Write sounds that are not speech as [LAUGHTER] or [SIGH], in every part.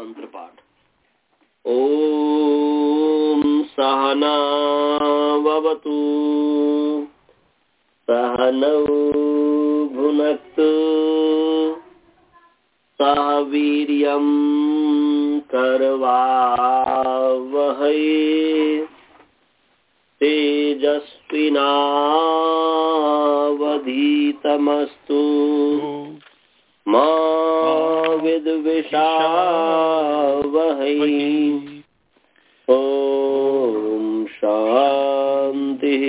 मंत्र पाठ ॐ सहनावतु सहनौ भुनक्तु। सह वीर्यम् करवावहै। तेजस्विनावधीतमस्तु। मा विद्विषावहै ॐ शान्तिः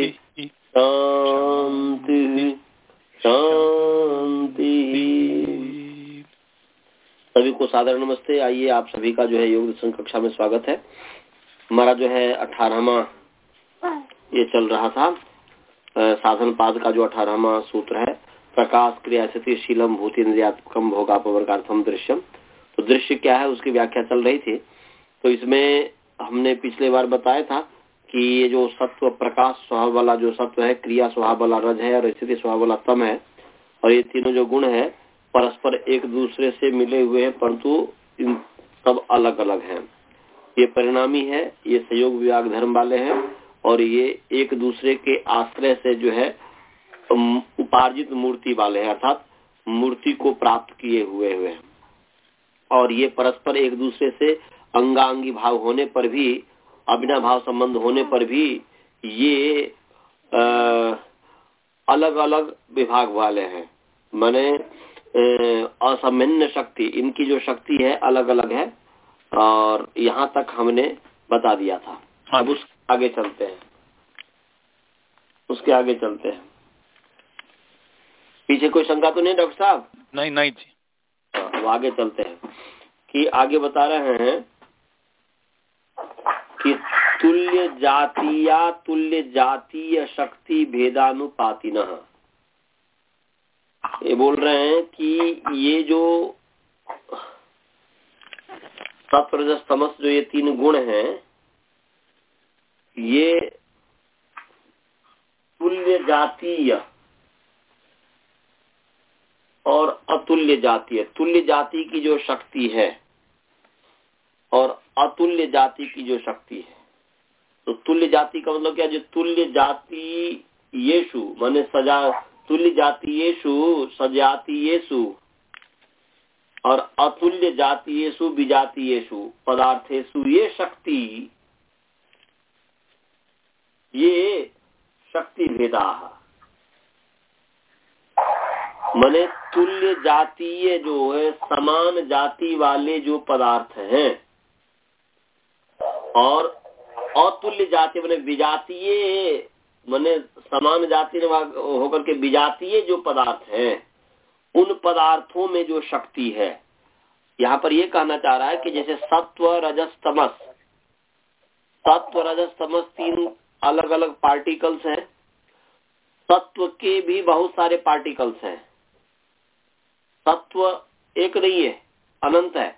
शान्तिः शांति। सभी को साधारण नमस्ते। आइए आप सभी का जो है योग दर्शन कक्षा में स्वागत है। हमारा जो है अठारहवा ये चल रहा था। साधन पाद का जो अठारहवा सूत्र है प्रकाश क्रिया स्थिति शीलम भूति इंद्रियात्मकम भोगापवर्गार्थम दृश्यम। तो दृश्य क्या है, उसकी व्याख्या चल रही थी। तो इसमें हमने पिछले बार बताया था कि ये जो सत्व प्रकाश स्वभाव वाला जो सत्व है, क्रिया स्वभाव वाला रज है और स्थिति स्वभाव वाला तम है, और ये तीनों जो गुण है, परस्पर एक दूसरे से मिले हुए हैं, परंतु इन सब अलग अलग हैं। ये परिणामी है, ये सहयोग विभाग धर्म वाले हैं, और ये एक दूसरे के आश्रय से जो है उपार्जित मूर्ति वाले हैं अर्थात मूर्ति को प्राप्त किए हुए हुए हैं। और ये परस्पर एक दूसरे से अंगांगी भाव होने पर भी अभिना भाव संबंध होने पर भी ये आ, अलग अलग विभाग वाले हैं। माने असामान्य शक्ति इनकी जो शक्ति है अलग अलग है और यहाँ तक हमने बता दिया था। हाँ अब उस आगे चलते हैं। उसके आगे चलते हैं। पीछे कोई शंका तो नहीं डॉक्टर साहब? नहीं नहीं जी। हाँ, अब आगे चलते हैं। कि आगे बता रहे हैं कि तुल्य जातीया तुल्य जातीय शक्ति भेदानुपातिन। ये बोल रहे हैं कि ये जो सत्वरजस तमस जो ये तीन गुण हैं ये तुल्य जातीय और अतुल्य जाति है। तुल्य जाति की जो शक्ति है और अतुल्य जाति की जो शक्ति है। तो तुल्य जाति का मतलब क्या? जो तुल्य जाति येषु माने सजा, तुल्य जाति येषु सजाति येषु और अतुल्य जाति येषु विजाति येषु पदार्थेशु ये शक्ति ये शक्ति भेदा माने तुल्य जातीय जो है, समान जाति वाले जो पदार्थ हैं। और अतुल्य जाति मैंने विजातीय, मैंने समान जाति होकर के विजातीय जो पदार्थ हैं, उन पदार्थों में जो शक्ति है। यहाँ पर ये कहना चाह रहा है कि जैसे सत्व, रजस, तमस। सत्व, रजस, तमस तीन अलग अलग पार्टिकल्स हैं। सत्व के भी बहुत सारे पार्टिकल्स हैं। सत्व एक नहीं है अनंत है।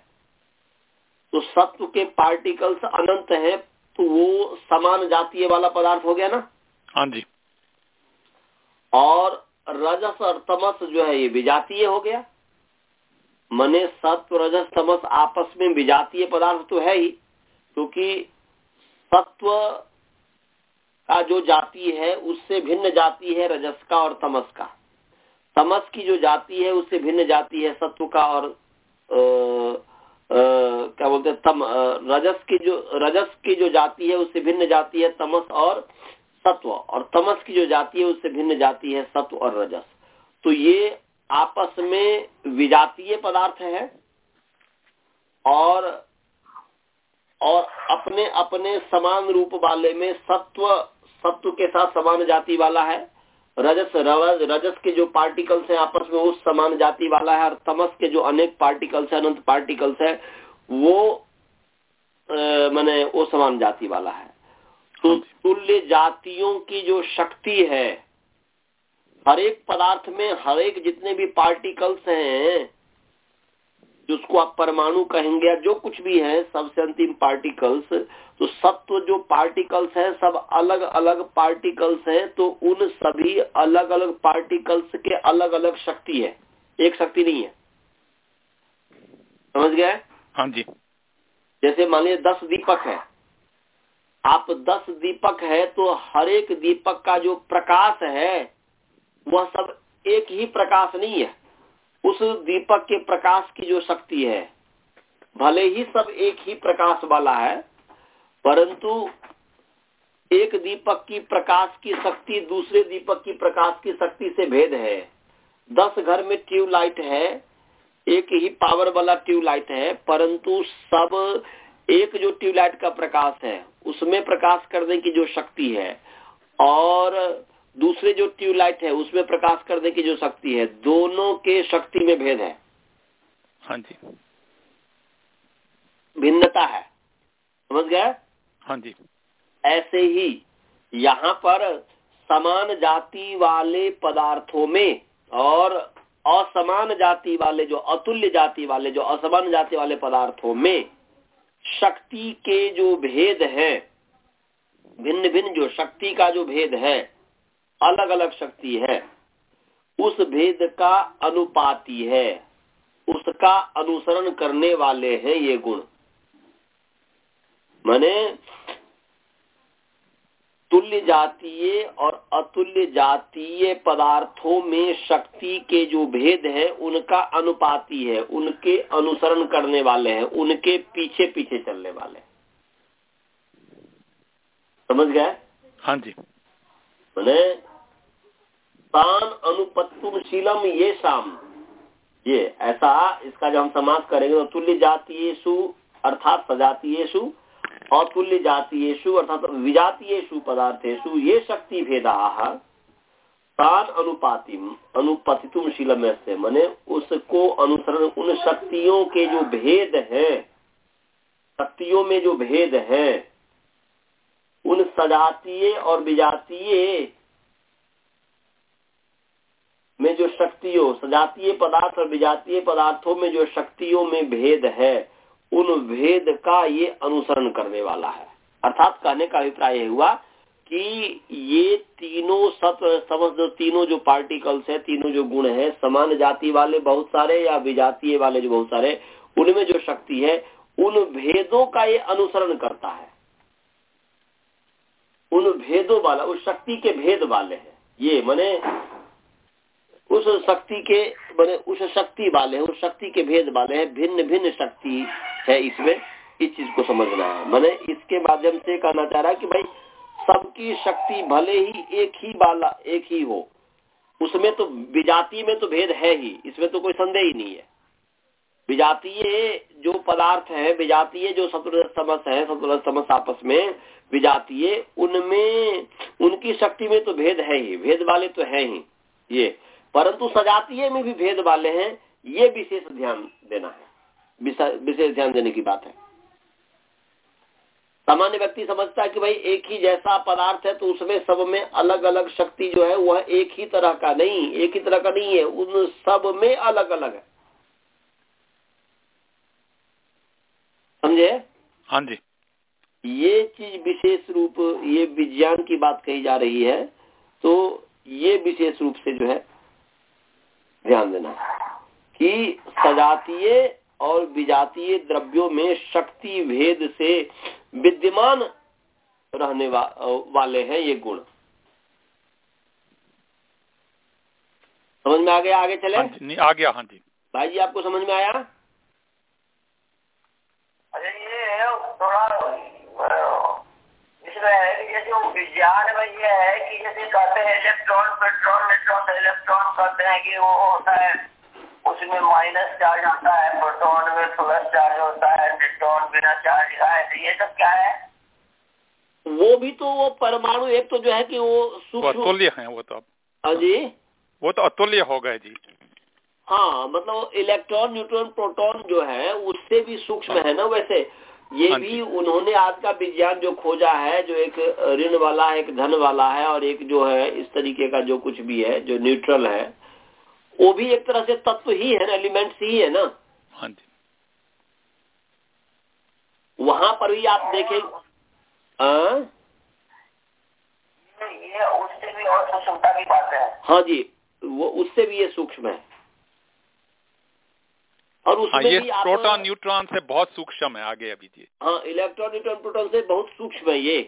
तो सत्व के पार्टिकल्स अनंत है तो वो समान जातीय वाला पदार्थ हो गया ना? हाँ जी। और रजस और तमस जो है ये विजातीय हो गया। मने सत्व रजस तमस आपस में विजातीय पदार्थ तो है ही क्योंकि सत्व का जो जाति है उससे भिन्न जाति है रजस का और तमस का। तमस की जो जाति है उससे भिन्न जाति है सत्व का और आ, आ, क्या बोलते हैं तम रजस की जो रजस की जो जाति है उससे भिन्न जाति है तमस और सत्व। और तमस की जो जाति है उससे भिन्न जाति है सत्व और रजस। तो ये आपस में विजातीय पदार्थ है और और अपने अपने समान रूप वाले में सत्व सत्व के साथ समान जाति वाला है। रजस रजस के जो पार्टिकल्स हैं आपस में वो समान जाति वाला है और तमस के जो अनेक पार्टिकल्स है अनंत पार्टिकल्स है वो मैंने वो समान जाति वाला है। तो तुल्य जातियों की जो शक्ति है हरेक एक पदार्थ में हरेक एक जितने भी पार्टिकल्स हैं जिसको आप परमाणु कहेंगे या जो कुछ भी है सबसे अंतिम पार्टिकल्स तो सत्व जो पार्टिकल्स हैं सब अलग अलग पार्टिकल्स हैं तो उन सभी अलग अलग पार्टिकल्स के अलग अलग शक्ति है। एक शक्ति नहीं है। समझ गए? हाँ जी। जैसे मान लीजिए दस दीपक है। आप दस दीपक है तो हर एक दीपक का जो प्रकाश है वह सब एक ही प्रकाश नहीं है। उस दीपक के प्रकाश की जो शक्ति है, भले ही सब एक ही प्रकाश वाला है, परंतु एक दीपक की प्रकाश की शक्ति दूसरे दीपक की प्रकाश की शक्ति से भेद है। दस घर में ट्यूबलाइट है, एक ही पावर वाला ट्यूबलाइट है, परंतु सब एक जो ट्यूबलाइट का प्रकाश है, उसमें प्रकाश करने की जो शक्ति है, और दूसरे जो ट्यूबलाइट है उसमें प्रकाश करने की जो शक्ति है दोनों के शक्ति में भेद है। हाँ जी। भिन्नता है। समझ गए? हाँ जी। ऐसे ही यहाँ पर समान जाति वाले पदार्थों में और असमान जाति वाले जो अतुल्य जाति वाले जो असमान जाति वाले पदार्थों में शक्ति के जो भेद है भिन्न भिन्न जो शक्ति का जो भेद है अलग अलग शक्ति है। उस भेद का अनुपाती है। उसका अनुसरण करने वाले हैं ये गुण। माने तुल्य जातीय और अतुल्य जातीय पदार्थों में शक्ति के जो भेद है उनका अनुपाती है। उनके अनुसरण करने वाले हैं। उनके पीछे पीछे चलने वाले समझ गए? हाँ जी। मैंने तान अनुपत्तुम शीलम ये शाम ये, ऐसा इसका जब हम समाज करेंगे तो तुल्य जातीयु अर्थात सजातीयु अतुल्य जातीयु अर्थात विजातीयु पदार्थेशु ये शक्ति भेदा तान अनुपाति अनुपतितुम शीलम से मैंने उसको अनुसरण उन शक्तियों के जो भेद है, शक्तियों में जो भेद है, उन सजातीय और विजातीय में जो शक्तियों सजातीय पदार्थ और विजातीय पदार्थों में जो शक्तियों में भेद है, उन भेद का ये अनुसरण करने वाला है। अर्थात कहने का अभिप्राय हुआ कि ये तीनों सत्व समझ दो तीनों जो पार्टिकल्स है, तीनों जो गुण है, समान जाति वाले बहुत सारे या विजातीय वाले जो बहुत सारे, उनमें जो शक्ति है, उन भेदों का ये अनुसरण करता है। उन भेदों वाला, उस शक्ति के भेद वाले हैं। ये, मैंने उस शक्ति के मैंने उस शक्ति वाले हैं, उस शक्ति के भेद वाले हैं भिन्न भिन्न शक्ति है इसमें, इस चीज़ को समझना है। मैंने इसके माध्यम से कहना चाह रहा है कि भाई, सबकी शक्ति भले ही एक ही वाला, एक ही हो, उसमें तो विजाति में तो भेद है ही, इसमें तो कोई संदेह ही नहीं है। विजातीय जो पदार्थ है, विजातीय जो सतुर समस है समस आपस में, विजातीय, उनमें, उनकी शक्ति में तो भेद है ही, भेद वाले तो है ही, ये। परंतु सजातीय में भी भेद वाले हैं ये विशेष ध्यान देना है। विशेष ध्यान देने की बात है। सामान्य व्यक्ति समझता है कि भाई एक ही जैसा पदार्थ है तो उसमें सब में अलग अलग शक्ति जो है वह एक ही तरह का नहीं एक ही तरह का नहीं है उन सब में अलग अलग है। समझे? हाँ जी। ये चीज़ विशेष रूप ये विज्ञान की बात कही जा रही है तो ये विशेष रूप से जो है ध्यान देना। कि सजातीय और विजातीय द्रव्यों में शक्ति भेद से विद्यमान रहने वा, वाले हैं ये गुण। समझ में आ गया? आगे चले? हाँ नहीं आ गया हाँ जी। भाई जी आपको समझ में आया? अरे ये थोड़ा इसमें जैसे वो विज्ञान में ये है कि जैसे कहते हैं इलेक्ट्रॉन प्रोटॉन न्यूट्रॉन इलेक्ट्रॉन कहते हैं कि वो होता है उसमें माइनस चार्ज होता है प्रोटॉन में प्लस चार्ज होता है न्यूट्रॉन बिना चार्ज का है तो ये सब क्या है? वो भी तो वो परमाणु एक तो जो है कि वो वो अतुल्य है वो तो हाँ जी। वो तो अतुल्य हो गए जी। हाँ मतलब इलेक्ट्रॉन न्यूट्रॉन प्रोटॉन जो है उससे भी सूक्ष्म है ना वैसे? ये हाँ भी उन्होंने आज का विज्ञान जो खोजा है जो एक ऋण वाला है एक धन वाला है और एक जो है इस तरीके का जो कुछ भी है जो न्यूट्रल है वो भी एक तरह से तत्व ही है ना एलिमेंट्स ही है ना? हाँ जी। वहाँ पर भी आप देखें हाँ? ये ये उससे भी और सूक्ष्मता की बात है। हाँ जी वो उससे भी ये सूक्ष्म है। और हाँ उसमें ये प्रोटॉन न्यूट्रॉन से बहुत सूक्ष्म है आगे अभी जी। हाँ इलेक्ट्रॉन न्यूट्रॉन प्रोटॉन से बहुत सूक्ष्म है ये।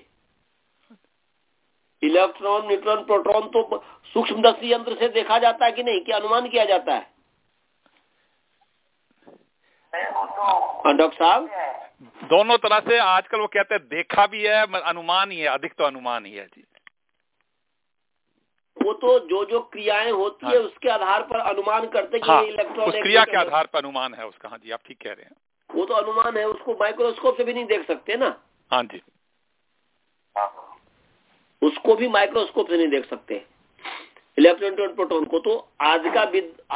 इलेक्ट्रॉन न्यूट्रॉन प्रोटॉन तो सूक्ष्म दर्शी यंत्र से देखा जाता है कि नहीं? कि अनुमान किया जाता है? हाँ डॉक्टर साहब? दोनों तरह से आजकल वो कहते हैं देखा भी है अनुमान ही है अधिक तो अनुमान ही है जी। वो तो जो जो क्रियाएँ होती हाँ। है। हाँ। उसके आधार पर अनुमान करते कि हाँ ये इलेक्ट्रॉन उस क्रिया के आधार पर अनुमान है उसका। हाँ जी आप ठीक कह रहे हैं। वो तो अनुमान है उसको माइक्रोस्कोप से भी नहीं देख सकते ना। हाँ जी। हाँ। उसको भी माइक्रोस्कोप से नहीं देख सकते। इलेक्ट्रॉन प्रोटॉन को तो आज का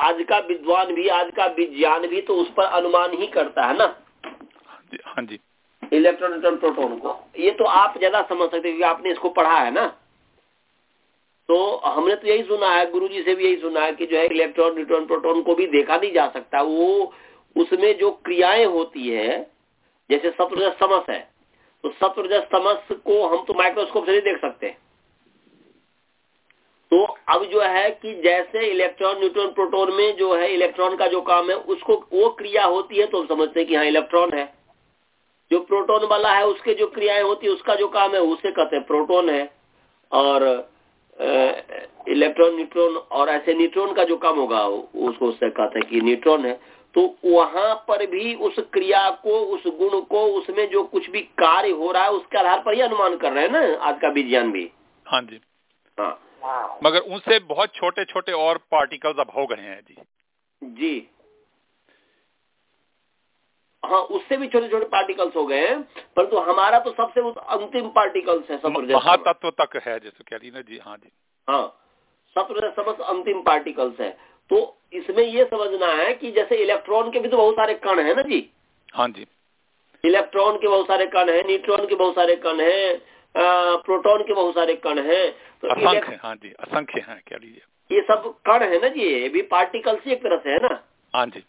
आज का विद्वान भी आज का विज्ञान भी तो उस पर अनुमान ही करता है ना। हाँ जी हाँ इलेक्ट्रॉन न्यूट्रॉन प्रोटॉन को। ये तो आप ज़्यादा समझ सकते क्योंकि आपने इसको पढ़ा है ना। तो हमने तो यही सुना है गुरु जी से भी यही सुना है कि जो है इलेक्ट्रॉन, न्यूट्रॉन, प्रोटॉन को भी देखा नहीं जा सकता। वो उसमें जो क्रियाएँ होती है, जैसे सत्वरजस तमस है तो सत्वरजस तमस को हम तो माइक्रोस्कोप से नहीं देख सकते। तो अब जो है कि जैसे इलेक्ट्रॉन, न्यूट्रॉन, प्रोटॉन में जो है इलेक्ट्रॉन का जो काम है, उसको वो क्रिया होती है तो हम समझते हैं कि हाँ इलेक्ट्रॉन है। जो प्रोटॉन वाला है, उसके जो क्रियाएँ होती है, उसका जो काम है, उसे कहते हैं प्रोटॉन है। और इलेक्ट्रॉन न्यूट्रॉन और ऐसे न्यूट्रॉन का जो काम होगा उसको उससे कहते हैं कि न्यूट्रॉन है। तो वहाँ पर भी उस क्रिया को उस गुण को उसमें जो कुछ भी कार्य हो रहा है उसके आधार पर ही अनुमान कर रहे हैं ना आज का विज्ञान भी। हाँ जी। हाँ। मगर उनसे बहुत छोटे छोटे और पार्टिकल्स अब हो गए हैं जी। जी। हाँ उससे भी छोटे छोटे पार्टिकल्स हो गए हैं परंतु हमारा तो सबसे अंतिम पार्टिकल्स है महातत्व तक है जैसे कह रही ना जी हाँ जी। हाँ सत्वरजस समस्त अंतिम पार्टिकल्स है। तो इसमें ये समझना है कि जैसे इलेक्ट्रॉन के भी तो बहुत सारे कण है ना जी। हाँ जी। इलेक्ट्रॉन के बहुत सारे कण है न्यूट्रॉन के बहुत सारे कण है प्रोटॉन के बहुत सारे कण है तो असंख्य है जी असंख्य है कह लीजिए ये सब कण है ना जी ये भी पार्टिकल्स ही एक तरह से है ना। हाँ जी।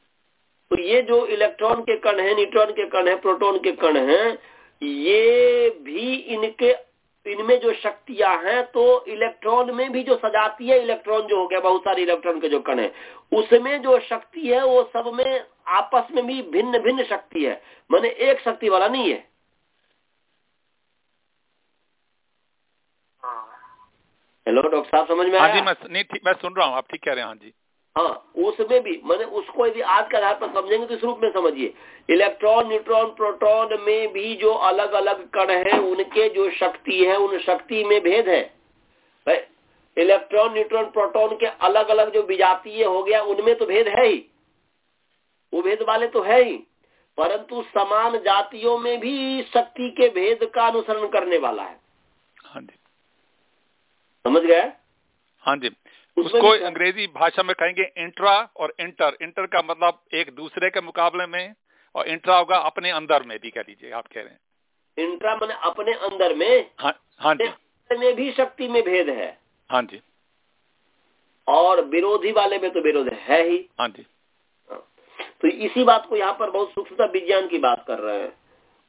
तो ये जो इलेक्ट्रॉन के कण है न्यूट्रॉन के कण है प्रोटॉन के कण हैं ये भी इनके इनमें जो शक्तियाँ हैं तो इलेक्ट्रॉन में भी जो सजाती है इलेक्ट्रॉन जो हो गया बहुत सारे इलेक्ट्रॉन के जो कण है उसमें जो शक्ति है वो सब में आपस में भी भिन्न भिन्न शक्ति है। मैंने एक शक्ति वाला नहीं है। हेलो डॉक्टर साहब समझ में हाँ आया? जी मैं नहीं ठीक मैं सुन रहा हूँ आप ठीक कह रहे हैं हाँ जी। हाँ उसमें भी मैंने उसको यदि आज के आधार पर समझेंगे तो इस रूप में समझिए। इलेक्ट्रॉन न्यूट्रॉन प्रोटॉन में भी जो अलग अलग कण हैं उनके जो शक्ति है उन शक्ति में भेद है। इलेक्ट्रॉन न्यूट्रॉन प्रोटॉन के अलग अलग जो विजातीय हो गया उनमें तो भेद है ही। वो भेद वाले तो है ही। परंतु समान जातियों में भी शक्ति के भेद का अनुसरण करने वाला है। हाँ जी। समझ गए? हाँ जी। उसको अंग्रेज़ी भाषा में कहेंगे इंट्रा और इंटर इंटर का मतलब एक दूसरे के मुकाबले में और इंट्रा होगा अपने अंदर में भी कह लीजिए आप कह रहे हैं। इंट्रा मैंने अपने अंदर में? हाँ हाँ जी। में भी शक्ति में भेद है। हाँ जी। और विरोधी वाले में तो विरोध है ही। हाँ जी। तो इसी बात को यहाँ पर बहुत सूक्ष्मता विज्ञान की बात कर रहे हैं।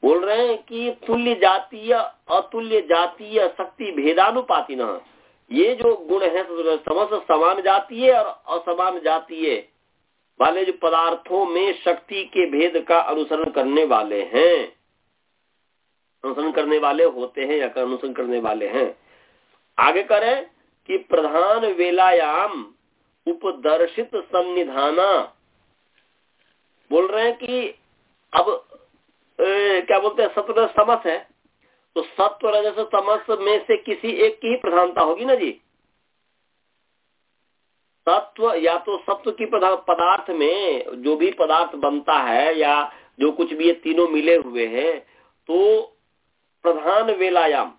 बोल रहे हैं कि तुल्य जातीय अतुल्य जातीय शक्ति भेदानुपाति न ये जो गुण है समस्त समान जातीय और असमान जातीय वाले जो पदार्थों में शक्ति के भेद का अनुसरण करने वाले हैं अनुसरण करने वाले होते हैं या अनुसरण करने वाले हैं। आगे करें कि प्रधान वेलायाम उपदर्शित सन्निधाना। बोल रहे हैं कि अब ए, क्या बोलते हैं? सत्व समस है। तो सत्व रजस तमस में से किसी एक की ही प्रधानता होगी ना जी? सत्व या तो सत्व की पदार्थ में जो भी पदार्थ बनता है या जो कुछ भी ये तीनों मिले हुए हैं तो प्रधान वेलायाम।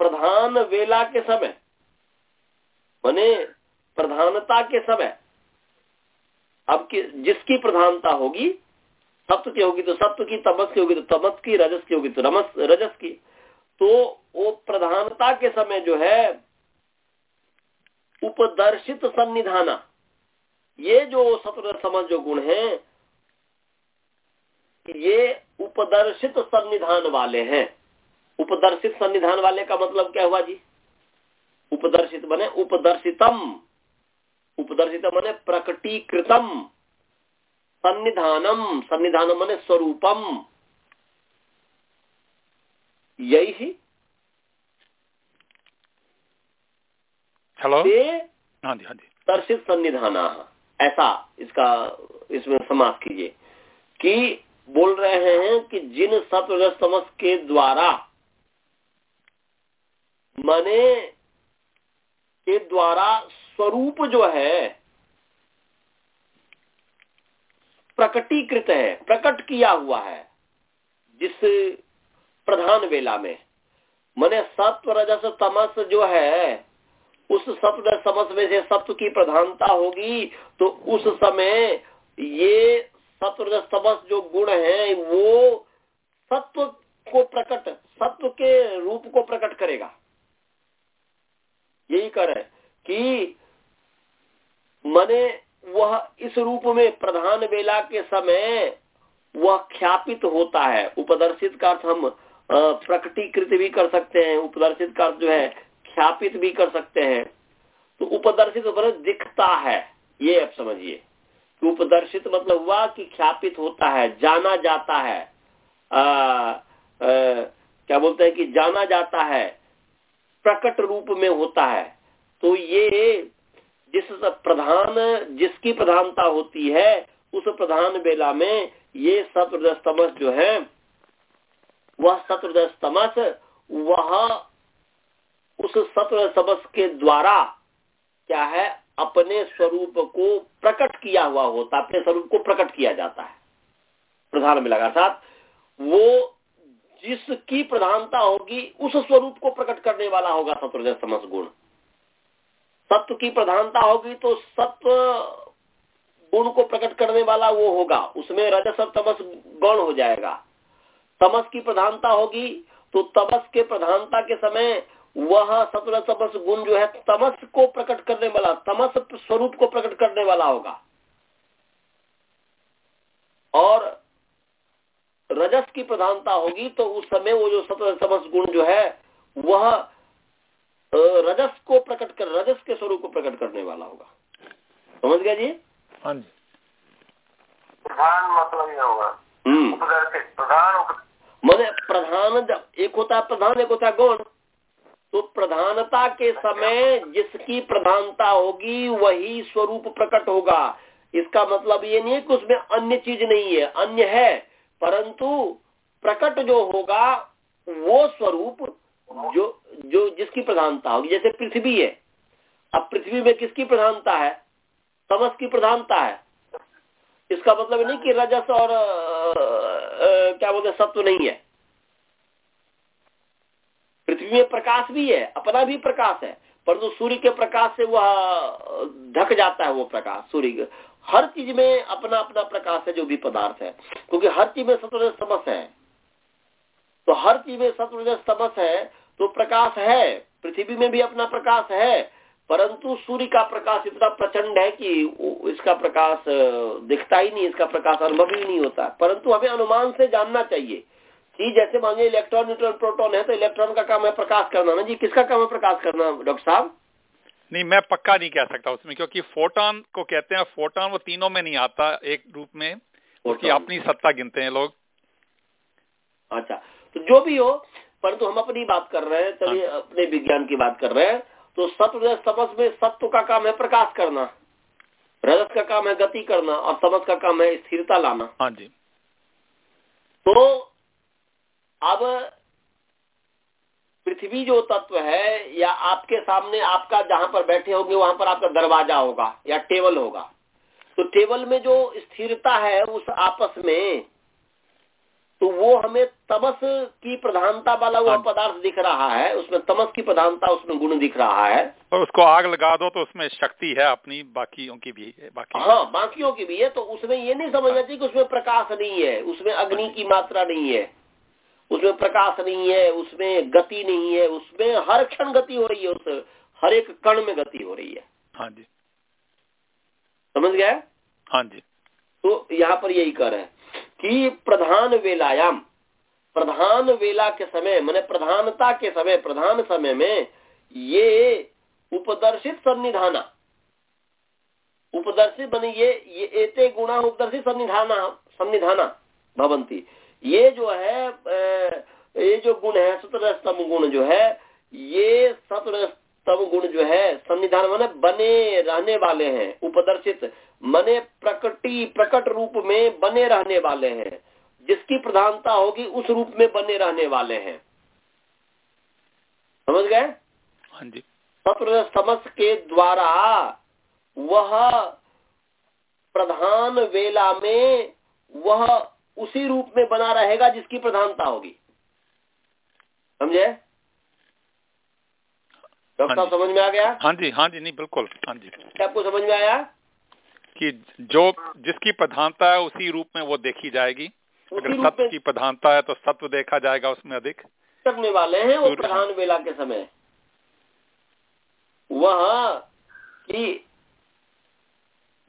प्रधान वेला के समय माने प्रधानता के समय। अब कि, जिसकी प्रधानता होगी सत्व की होगी तो सत्व की तमस की होगी तो तमस की रजस की होगी तो रमस रजस की। तो वो प्रधानता के समय जो है, उपदर्शित सन्निधाना, ये जो सत्र समझ जो गुण है, ये उपदर्शित सन्निधान वाले हैं। उपदर्शित सन्निधान वाले का मतलब क्या हुआ जी? उपदर्शित बने उपदर्शितम। उपदर्शित बने प्रकटीकृतम। सन्निधानम। सन्निधानम माने स्वरूपम। यही ही। हेलो हाँ दर्शित सन्निधान। ऐसा इसका इसमें समास कीजिए। कि बोल रहे हैं कि जिन तमस के द्वारा माने के द्वारा स्वरूप जो है प्रकटीकृत है प्रकट किया हुआ है जिस प्रधान वेला में। मैंने सत्व रजस तमस जो है, उस सत्व तमस में से सत्व की प्रधानता होगी तो उस समय ये सत्व रजस तमस जो गुण है, वो सत्व को प्रकट, सत्व के रूप को प्रकट करेगा। यही कर है कि मने वह इस रूप में प्रधान वेला के समय वह ख्यापित होता है। उपदर्शित का अर्थ हम प्रकटीकृत भी कर सकते हैं उपदर्शित का जो है ख्यापित भी कर सकते हैं। तो उपदर्शित मतलब दिखता है ये आप समझिए। कि उपदर्शित मतलब हुआ कि ख्यापित होता है जाना जाता है। आ, आ, क्या बोलते हैं कि जाना जाता है प्रकट रूप में होता है। तो ये जिस प्रधान जिसकी प्रधानता होती है उस प्रधान बेला में ये तमस जो है वह सत्रदश तमस वह उस सत्र तमस के द्वारा क्या है, अपने स्वरूप को प्रकट किया हुआ होता, अपने स्वरूप को प्रकट किया जाता है। प्रधान में लगा अर्थात वो जिसकी प्रधानता होगी, उस स्वरूप को प्रकट करने वाला होगा सत्रदश तमस गुण। सत्व की प्रधानता होगी तो सत्व गुण को प्रकट करने वाला वो होगा, उसमें रजस और तमस गौण हो जाएगा। तमस की प्रधानता होगी तो तमस के प्रधानता के समय वह सत्र तमस गुण जो है तमस को प्रकट करने वाला तमस स्वरूप को प्रकट करने वाला होगा। और रजस की प्रधानता होगी तो उस समय वो जो सत्र तमस गुण जो है वह रजस को प्रकट कर रजस के स्वरूप को प्रकट करने वाला होगा। समझ गया जी? हाँ जी। प्रधान मतलब ये होगा। हम्म। प्रधान मैंने प्रधान एक होता है, प्रधान एक होता है गौण तो प्रधानता के समय जिसकी प्रधानता होगी, वही स्वरूप प्रकट होगा। इसका मतलब ये नहीं है कि उसमें अन्य चीज़ नहीं है, अन्य है, परंतु प्रकट जो होगा, वो स्वरूप जो जो जिसकी प्रधानता होगी, जैसे पृथ्वी है। अब पृथ्वी में किसकी प्रधानता है? तमस की प्रधानता है। इसका मतलब नहीं कि रजस और अ, अ, क्या बोलते सत्व नहीं है। पृथ्वी में प्रकाश भी है अपना भी प्रकाश है परंतु सूर्य के प्रकाश से वह ढक जाता है वो प्रकाश सूर्य हर चीज़ में अपना अपना प्रकाश है जो भी पदार्थ है क्योंकि हर चीज़ में सत्व तमस है। तो हर चीज़ में सत्व तमस है तो प्रकाश है पृथ्वी में भी अपना प्रकाश है परंतु सूर्य का प्रकाश इतना प्रचंड है कि इसका प्रकाश दिखता ही नहीं इसका प्रकाश अनुभव ही नहीं होता। परंतु हमें अनुमान से जानना चाहिए कि जैसे मानिए इलेक्ट्रॉन न्यूट्रॉन प्रोटॉन है तो इलेक्ट्रॉन का काम है प्रकाश करना ना जी। किसका काम है प्रकाश करना डॉक्टर साहब? नहीं मैं पक्का नहीं कह सकता उसमें क्योंकि फोटोन को कहते हैं फोटोन वो तीनों में नहीं आता एक रूप में उसकी अपनी सत्ता गिनते हैं लोग। अच्छा तो जो भी हो परंतु हम अपनी बात कर रहे हैं चलिए अपने विज्ञान की बात कर रहे हैं। तो सत्व तमस में सत्व का काम है प्रकाश करना। रजत का काम है गति करना और तमस का काम है स्थिरता लाना। हाँ जी। तो अब पृथ्वी जो तत्व है या आपके सामने आपका जहाँ पर बैठे होंगे वहाँ पर आपका दरवाज़ा होगा या टेबल होगा। तो टेबल में जो स्थिरता है उस आपस में तो वो हमें तमस की प्रधानता वाला वो हाँ। पदार्थ दिख रहा है उसमें तमस की प्रधानता उसमें गुण दिख रहा है। और उसको आग लगा दो तो उसमें शक्ति है अपनी बाकियों की भी है बाकी हाँ बाकियों की भी है तो उसमें ये नहीं समझ चाहिए कि उसमें प्रकाश नहीं है उसमें अग्नि की मात्रा नहीं है। उसमें प्रकाश नहीं है उसमें गति नहीं है उसमें हर क्षण गति हो रही है उस हर एक कण में गति हो रही है। हाँ जी। समझ गया? हाँ जी। तो यहाँ पर यही कर है। कि प्रधान वेलायाम। प्रधान वेला के समय, मैंने प्रधानता के समय, प्रधान समय में ये उपदर्शित सन्निधाना। उपदर्शित बने ये ये एते गुणा उपदर्शित सन्निधाना सन्निधाना भवंती ये जो है ये जो गुण है, सतरस्तम गुण जो है, ये सतरस्तम गुण जो है संविधान माने बने रहने वाले हैं उपदर्शित। मने प्रकटी प्रकट रूप में बने रहने वाले हैं। जिसकी प्रधानता होगी उस रूप में बने रहने वाले हैं। समझ गए? हाँ जी। सत्र समस के द्वारा वह प्रधान वेला में वह उसी रूप में बना रहेगा जिसकी प्रधानता होगी। समझे? डॉक्टर हाँ समझ में आ गया? हाँ जी हाँ जी नहीं बिल्कुल हाँ जी। क्या आपको समझ में आया? कि जो जिसकी प्रधानता है उसी रूप में वो देखी जाएगी। अगर सत्व की प्रधानता है तो सत्व देखा जाएगा उसमें अधिक। करने वाले हैं वो प्रधान वेला के समय। वह कि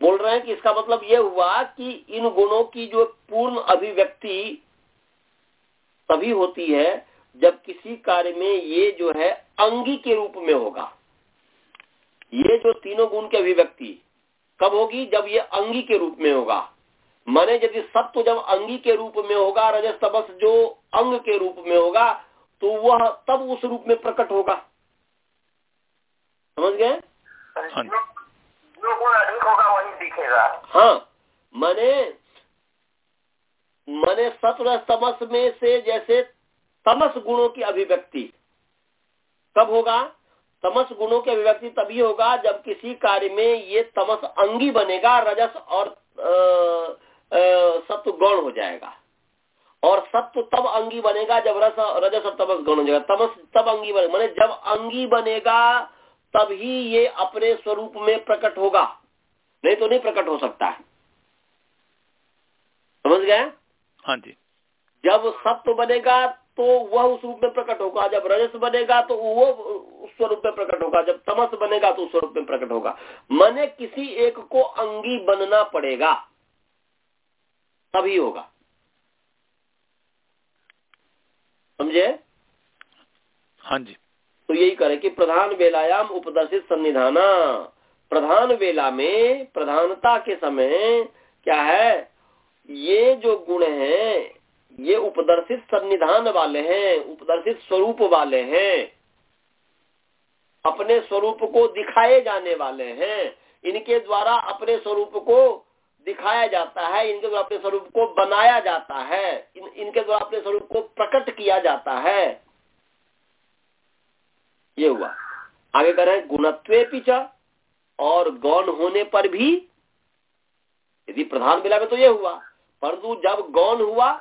बोल रहे हैं कि इसका मतलब यह हुआ कि इन गुणों की जो पूर्ण अभिव्यक्ति तभी होती है जब किसी कार्य में ये जो है अंगी के रूप में होगा ये जो तीनों गुण की अभिव्यक्ति कब होगी? जब ये अंगी के रूप में होगा। माने यदि सत्व जब अंगी के रूप में होगा रजस तमस जो अंग के रूप में होगा तो वह तब उस रूप में प्रकट होगा। समझ गए? हाँ। होगा हाँ माने माने सत्व तमस में से जैसे तमस गुणों की अभिव्यक्ति। कब होगा? तमस गुणों की अभिव्यक्ति तभी होगा जब किसी कार्य में ये तमस अंगी बनेगा रजस और सत्व गौण हो जाएगा। और सत्व तब अंगी बनेगा जब रस रजस और तमस गौण हो जाएगा। तमस तब अंगी बनेगा मैंने जब अंगी बनेगा तभी ये अपने स्वरूप में प्रकट होगा। नहीं तो नहीं प्रकट हो सकता है। समझ गए? हाँ जी। जब सत्व बनेगा तो वह उस रूप में प्रकट होगा। जब रजस बनेगा तो वो उस स्वरूप में प्रकट होगा। जब तमस बनेगा तो उस स्वरूप में प्रकट होगा। मने किसी एक को अंगी बनना पड़ेगा। तभी होगा। समझे? हाँ जी। तो यही करें कि प्रधान वेलायाम उपदर्शित सन्निधाना। प्रधान वेला में प्रधानता के समय क्या है? ये जो गुण हैं ये उपदर्शित सन्निधान वाले हैं उपदर्शित स्वरूप वाले हैं अपने स्वरूप को दिखाए जाने वाले हैं। इनके द्वारा अपने स्वरूप को दिखाया जाता है इनके द्वारा अपने स्वरूप को बनाया जाता है इन, इनके द्वारा अपने स्वरूप को प्रकट किया जाता है। ये हुआ। आगे कह रहे हैं गुणत्वे पिचा और गौण होने पर भी यदि प्रधान मिला में तो ये हुआ। परंतु जब गौण हुआ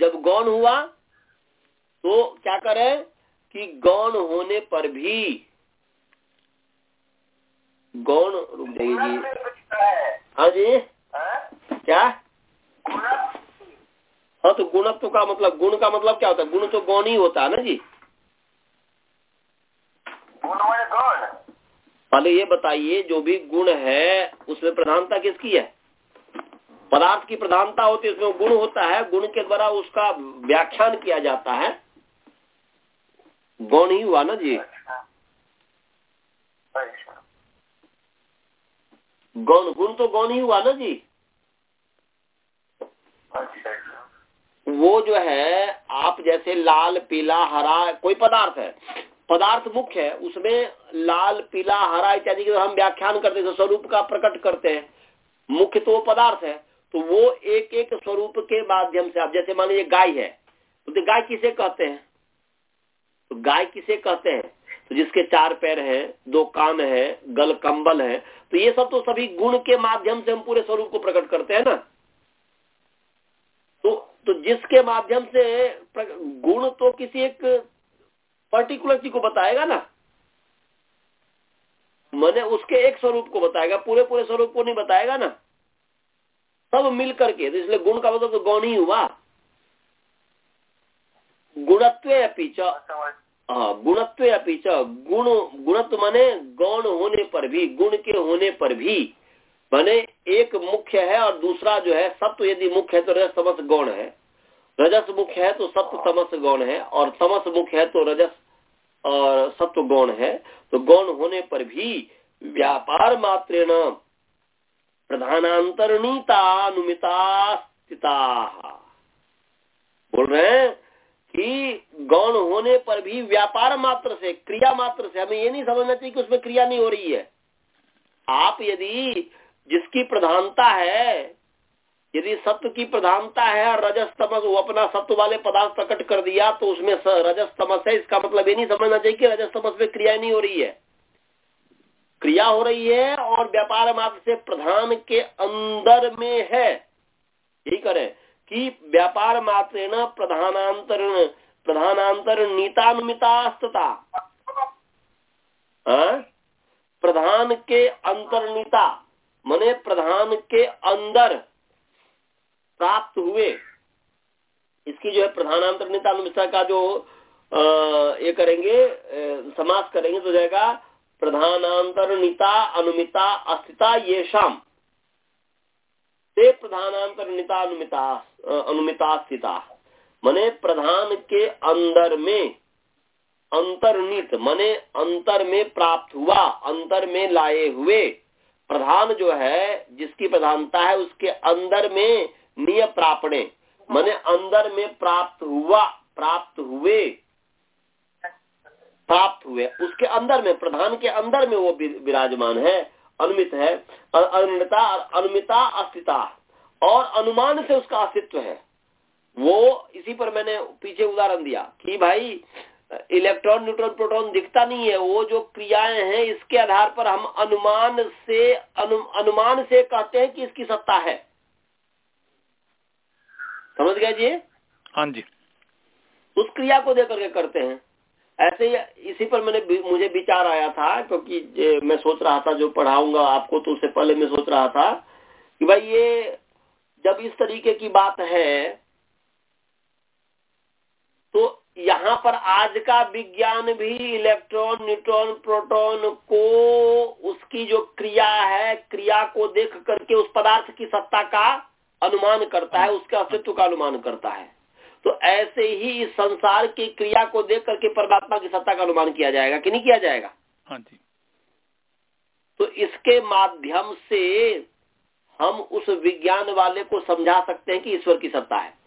जब गौण हुआ तो क्या करें कि गौण होने पर भी गौण रुक जाइए जी हाँ। जी। हाँ? क्या? गुण हाँ तो गुणत्व का मतलब गुण का मतलब क्या होता है? गुण तो गौण ही होता है ना जी। गुण। पहले ये बताइए जो भी गुण है उसमें प्रधानता किसकी है? पदार्थ की प्रधानता होती है, उसमें गुण होता है, गुण के द्वारा उसका व्याख्यान किया जाता है। गौण ही हुआ ना जी? गौण, गुण तो गौण ही हुआ ना जी? वो जो है, आप जैसे लाल, पीला, हरा, कोई पदार्थ है, पदार्थ मुख्य है, उसमें लाल, पीला, हरा इत्यादि हम व्याख्यान करते हैं, स्वरूप का प्रकट करते हैं। मुख्य तो वो पदार्थ है तो वो एक एक स्वरूप के माध्यम से आप जैसे मान लीजिए गाय है तो गाय किसे कहते हैं? तो गाय किसे कहते हैं? तो जिसके चार पैर हैं, दो कान है, गल कंबल है तो ये सब तो सभी गुण के माध्यम से हम पूरे स्वरूप को प्रकट करते हैं ना? तो तो जिसके माध्यम से गुण तो किसी एक पर्टिकुलर चीज़ को बताएगा ना? मैंने उसके एक स्वरूप को बताएगा पूरे पूरे स्वरूप को नहीं बताएगा ना? सब मिल करके तो इसलिए गुण का मतलब तो गौण ही हुआ। गुणत्व समझ हाँ गुणत्व अपीच गुण, गुणत्व माने गौण होने पर भी, गुण के होने पर भी। माने एक मुख्य है और दूसरा जो है, सत्व यदि मुख्य है तो रजस, तमस, गौण है। रजस मुख्य है तो सत्व, तमस, गौण है और तमस मुख्य है तो रजस और सत्व, गौण है। तो गौण होने पर भी व्यापार मात्रेण प्रधानांतरणीता अनुमिता स्थिता। बोल रहे हैं कि गौण होने पर भी व्यापार मात्र से, क्रिया मात्र से, हमें ये नहीं समझना चाहिए कि उसमें क्रिया नहीं हो रही है। आप यदि जिसकी प्रधानता है, यदि सत्व की प्रधानता है और रजस तमस, वो अपना सत्व वाले पदार्थ प्रकट कर दिया तो उसमें रजस तमस है, इसका मतलब ये नहीं समझना चाहिए कि रजस तमस में क्रिया नहीं हो रही है। क्रिया हो रही है और व्यापार मात्र से प्रधान के अंदर में है। यही करें कि व्यापार मात्र न प्रधानांतरण प्रधानांतर नीतानुमितास्तता हाँ? प्रधान के अंतर्निता मने प्रधान के अंदर प्राप्त हुए। इसकी जो है प्रधानांतरनिता अनुमिता का जो आ, ये करेंगे समास करेंगे तो जाएगा प्रधानांतरनिता, अनुमिता, अस्थिता ये शाम से प्रधानांतरनिता, अनुमिता अनुमिता स्थिता मने प्रधान के अंदर में, अंतर्नित, मने अंतर में प्राप्त हुआ, अंतर में लाए हुए। प्रधान जो है, जिसकी प्रधानता है, उसके अंदर में निय प्रापणे मने अंदर में प्राप्त हुआ, प्राप्त हुए। प्राप्त हुए। उसके अंदर में प्रधान के अंदर में वो विराजमान है अनुमित है। अनुमिता अनुमिता अस्तिता। और अनुमान से उसका अस्तित्व है। वो इसी पर मैंने पीछे उदाहरण दिया कि भाई इलेक्ट्रॉन न्यूट्रॉन प्रोटॉन दिखता नहीं है। वो जो क्रियाएँ हैं इसके आधार पर हम अनुमान से अनु, अनुमान से कहते हैं कि इसकी सत्ता है। समझ गया जी? हाँ जी। उस क्रिया को देकर के करते हैं। ऐसे ही इसी पर मैंने मुझे विचार आया था, क्योंकि मैं सोच रहा था जो पढ़ाऊँगा, आपको तो उससे पहले मैं सोच रहा था, कि भाई ये जब इस तरीके की बात है तो यहाँ पर आज का विज्ञान भी इलेक्ट्रॉन, न्यूट्रॉन, प्रोटॉन को उसकी जो क्रिया है, क्रिया को देख करके उस पदार्थ की सत्ता का अनुमान करता है, उसके अस्तित्व का अनुमान करता है। तो ऐसे ही इस संसार की क्रिया को देख करके परमात्मा की सत्ता का अनुमान किया जाएगा कि नहीं किया जाएगा? हाँ जी। तो इसके माध्यम से हम उस विज्ञान वाले को समझा सकते हैं कि ईश्वर की सत्ता है।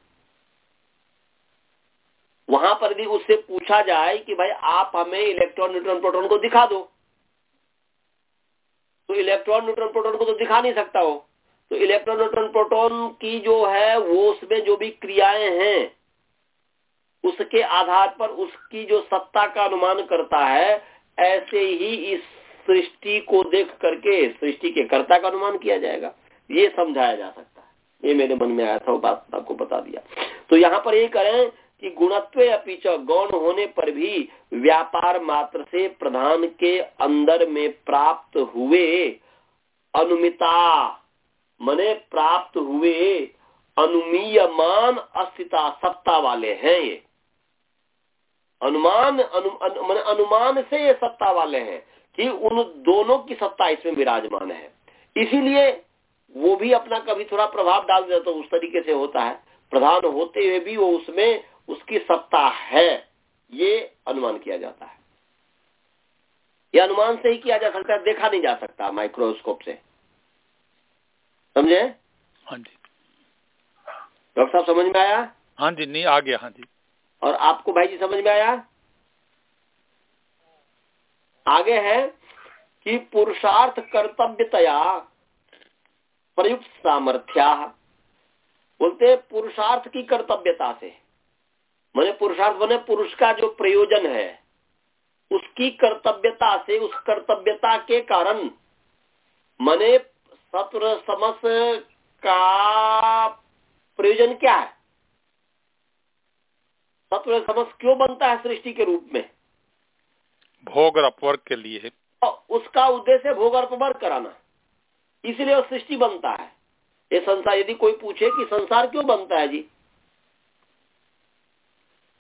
वहाँ पर भी उससे पूछा जाए कि भाई आप हमें इलेक्ट्रॉन न्यूट्रॉन प्रोटॉन को दिखा दो। तो इलेक्ट्रॉन न्यूट्रॉन प्रोटॉन को तो दिखा नहीं सकता हो तो इलेक्ट्रॉन न्यूट्रॉन प्रोटॉन की जो है वो उसमें जो भी क्रियाएँ हैं उसके आधार पर उसकी जो सत्ता का अनुमान करता है, ऐसे ही इस सृष्टि को देख करके, सृष्टि के कर्ता का अनुमान किया जाएगा। ये समझाया जा सकता है। ये मेरे मन में आया था, वो बात आपको बता दिया। तो यहाँ पर ये करें कि गुणत्व अपीच गौण होने पर भी व्यापार मात्र से प्रधान के अंदर में प्राप्त हुए अनुमिता, मने प्राप्त हुए अनुमीयमान अस्थिता, सत्ता वाले हैं ये। अनुमान अनु, अनु, अनुमान से ये सत्ता वाले हैं कि उन दोनों की सत्ता इसमें विराजमान है। इसीलिए वो भी अपना कभी थोड़ा प्रभाव डाल देता तो उस तरीके से होता है। प्रधान होते हुए भी वो उसमें उसकी सत्ता है ये अनुमान किया जाता है। ये अनुमान से ही किया जा सकता है देखा नहीं जा सकता माइक्रोस्कोप से। समझे? हाँ जी। डॉक्टर साहब समझ में आया? हाँ जी नहीं आ गया हाँ जी। और आपको भाई जी समझ में आया? आगे है कि पुरुषार्थ कर्तव्यतया प्रयुक्त सामर्थ्या। बोलते पुरुषार्थ की कर्तव्यता से। मैंने पुरुषार्थ बने पुरुष का जो प्रयोजन है, उसकी कर्तव्यता से, उस कर्तव्यता के कारण मने सत्र समस का प्रयोजन क्या है? सत्व समस क्यों बनता है सृष्टि के रूप में? भोग और अपवर्ग के लिए तो उसका उद्देश्य भोग और अपवर्ग कराना। इसलिए वो सृष्टि बनता है। ये संसार यदि कोई पूछे कि संसार क्यों बनता है जी?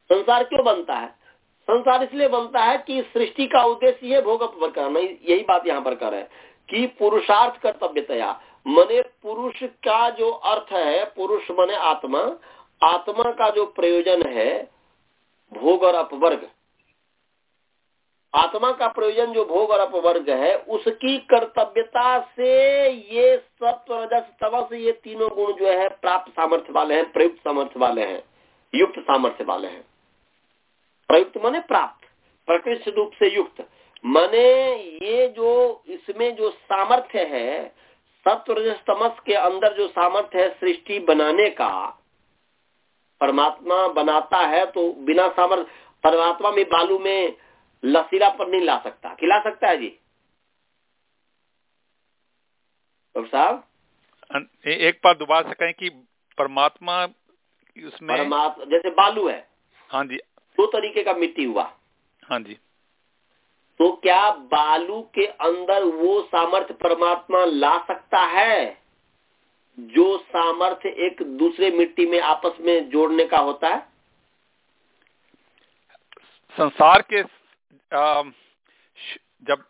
संसार क्यों बनता है? संसार इसलिए बनता है कि सृष्टि का उद्देश्य है भोग अपवर्ग कराना। यही बात यहाँ पर कर रहे हैं कि पुरुषार्थ कर्तव्यतया। मने पुरुष का जो अर्थ है पुरुष मने आत्मा। आत्मा का जो प्रयोजन है भोग और अपवर्ग। आत्मा का प्रयोजन जो भोग और अपवर्ग है, उसकी कर्तव्यता से ये सत्व, रजस तमस ये तीनों गुण जो है, प्राप्त सामर्थ्य वाले हैं, प्रयुक्त सामर्थ्य वाले हैं, युक्त सामर्थ्य वाले हैं। प्रयुक्त माने प्राप्त प्रकृति रूप से युक्त। माने ये जो, इसमें जो सामर्थ्य है, सत्व, रजस, तमस के अंदर जो सामर्थ्य है, सृष्टि बनाने का परमात्मा बनाता है तो बिना सामर्थ्य परमात्मा में बालू में लसीला पर नहीं ला सकता। खिला सकता है जी? डॉक्टर साहब? एक बार दोबारा से कहें कि परमात्मा उसमें परमात्मा जैसे बालू है। हाँ जी। दो तरीके का मिट्टी हुआ। हाँ जी। तो क्या बालू के अंदर वो सामर्थ्य परमात्मा ला सकता है? जो सामर्थ्य एक दूसरे मिट्टी में आपस में जोड़ने का होता है? संसार के जब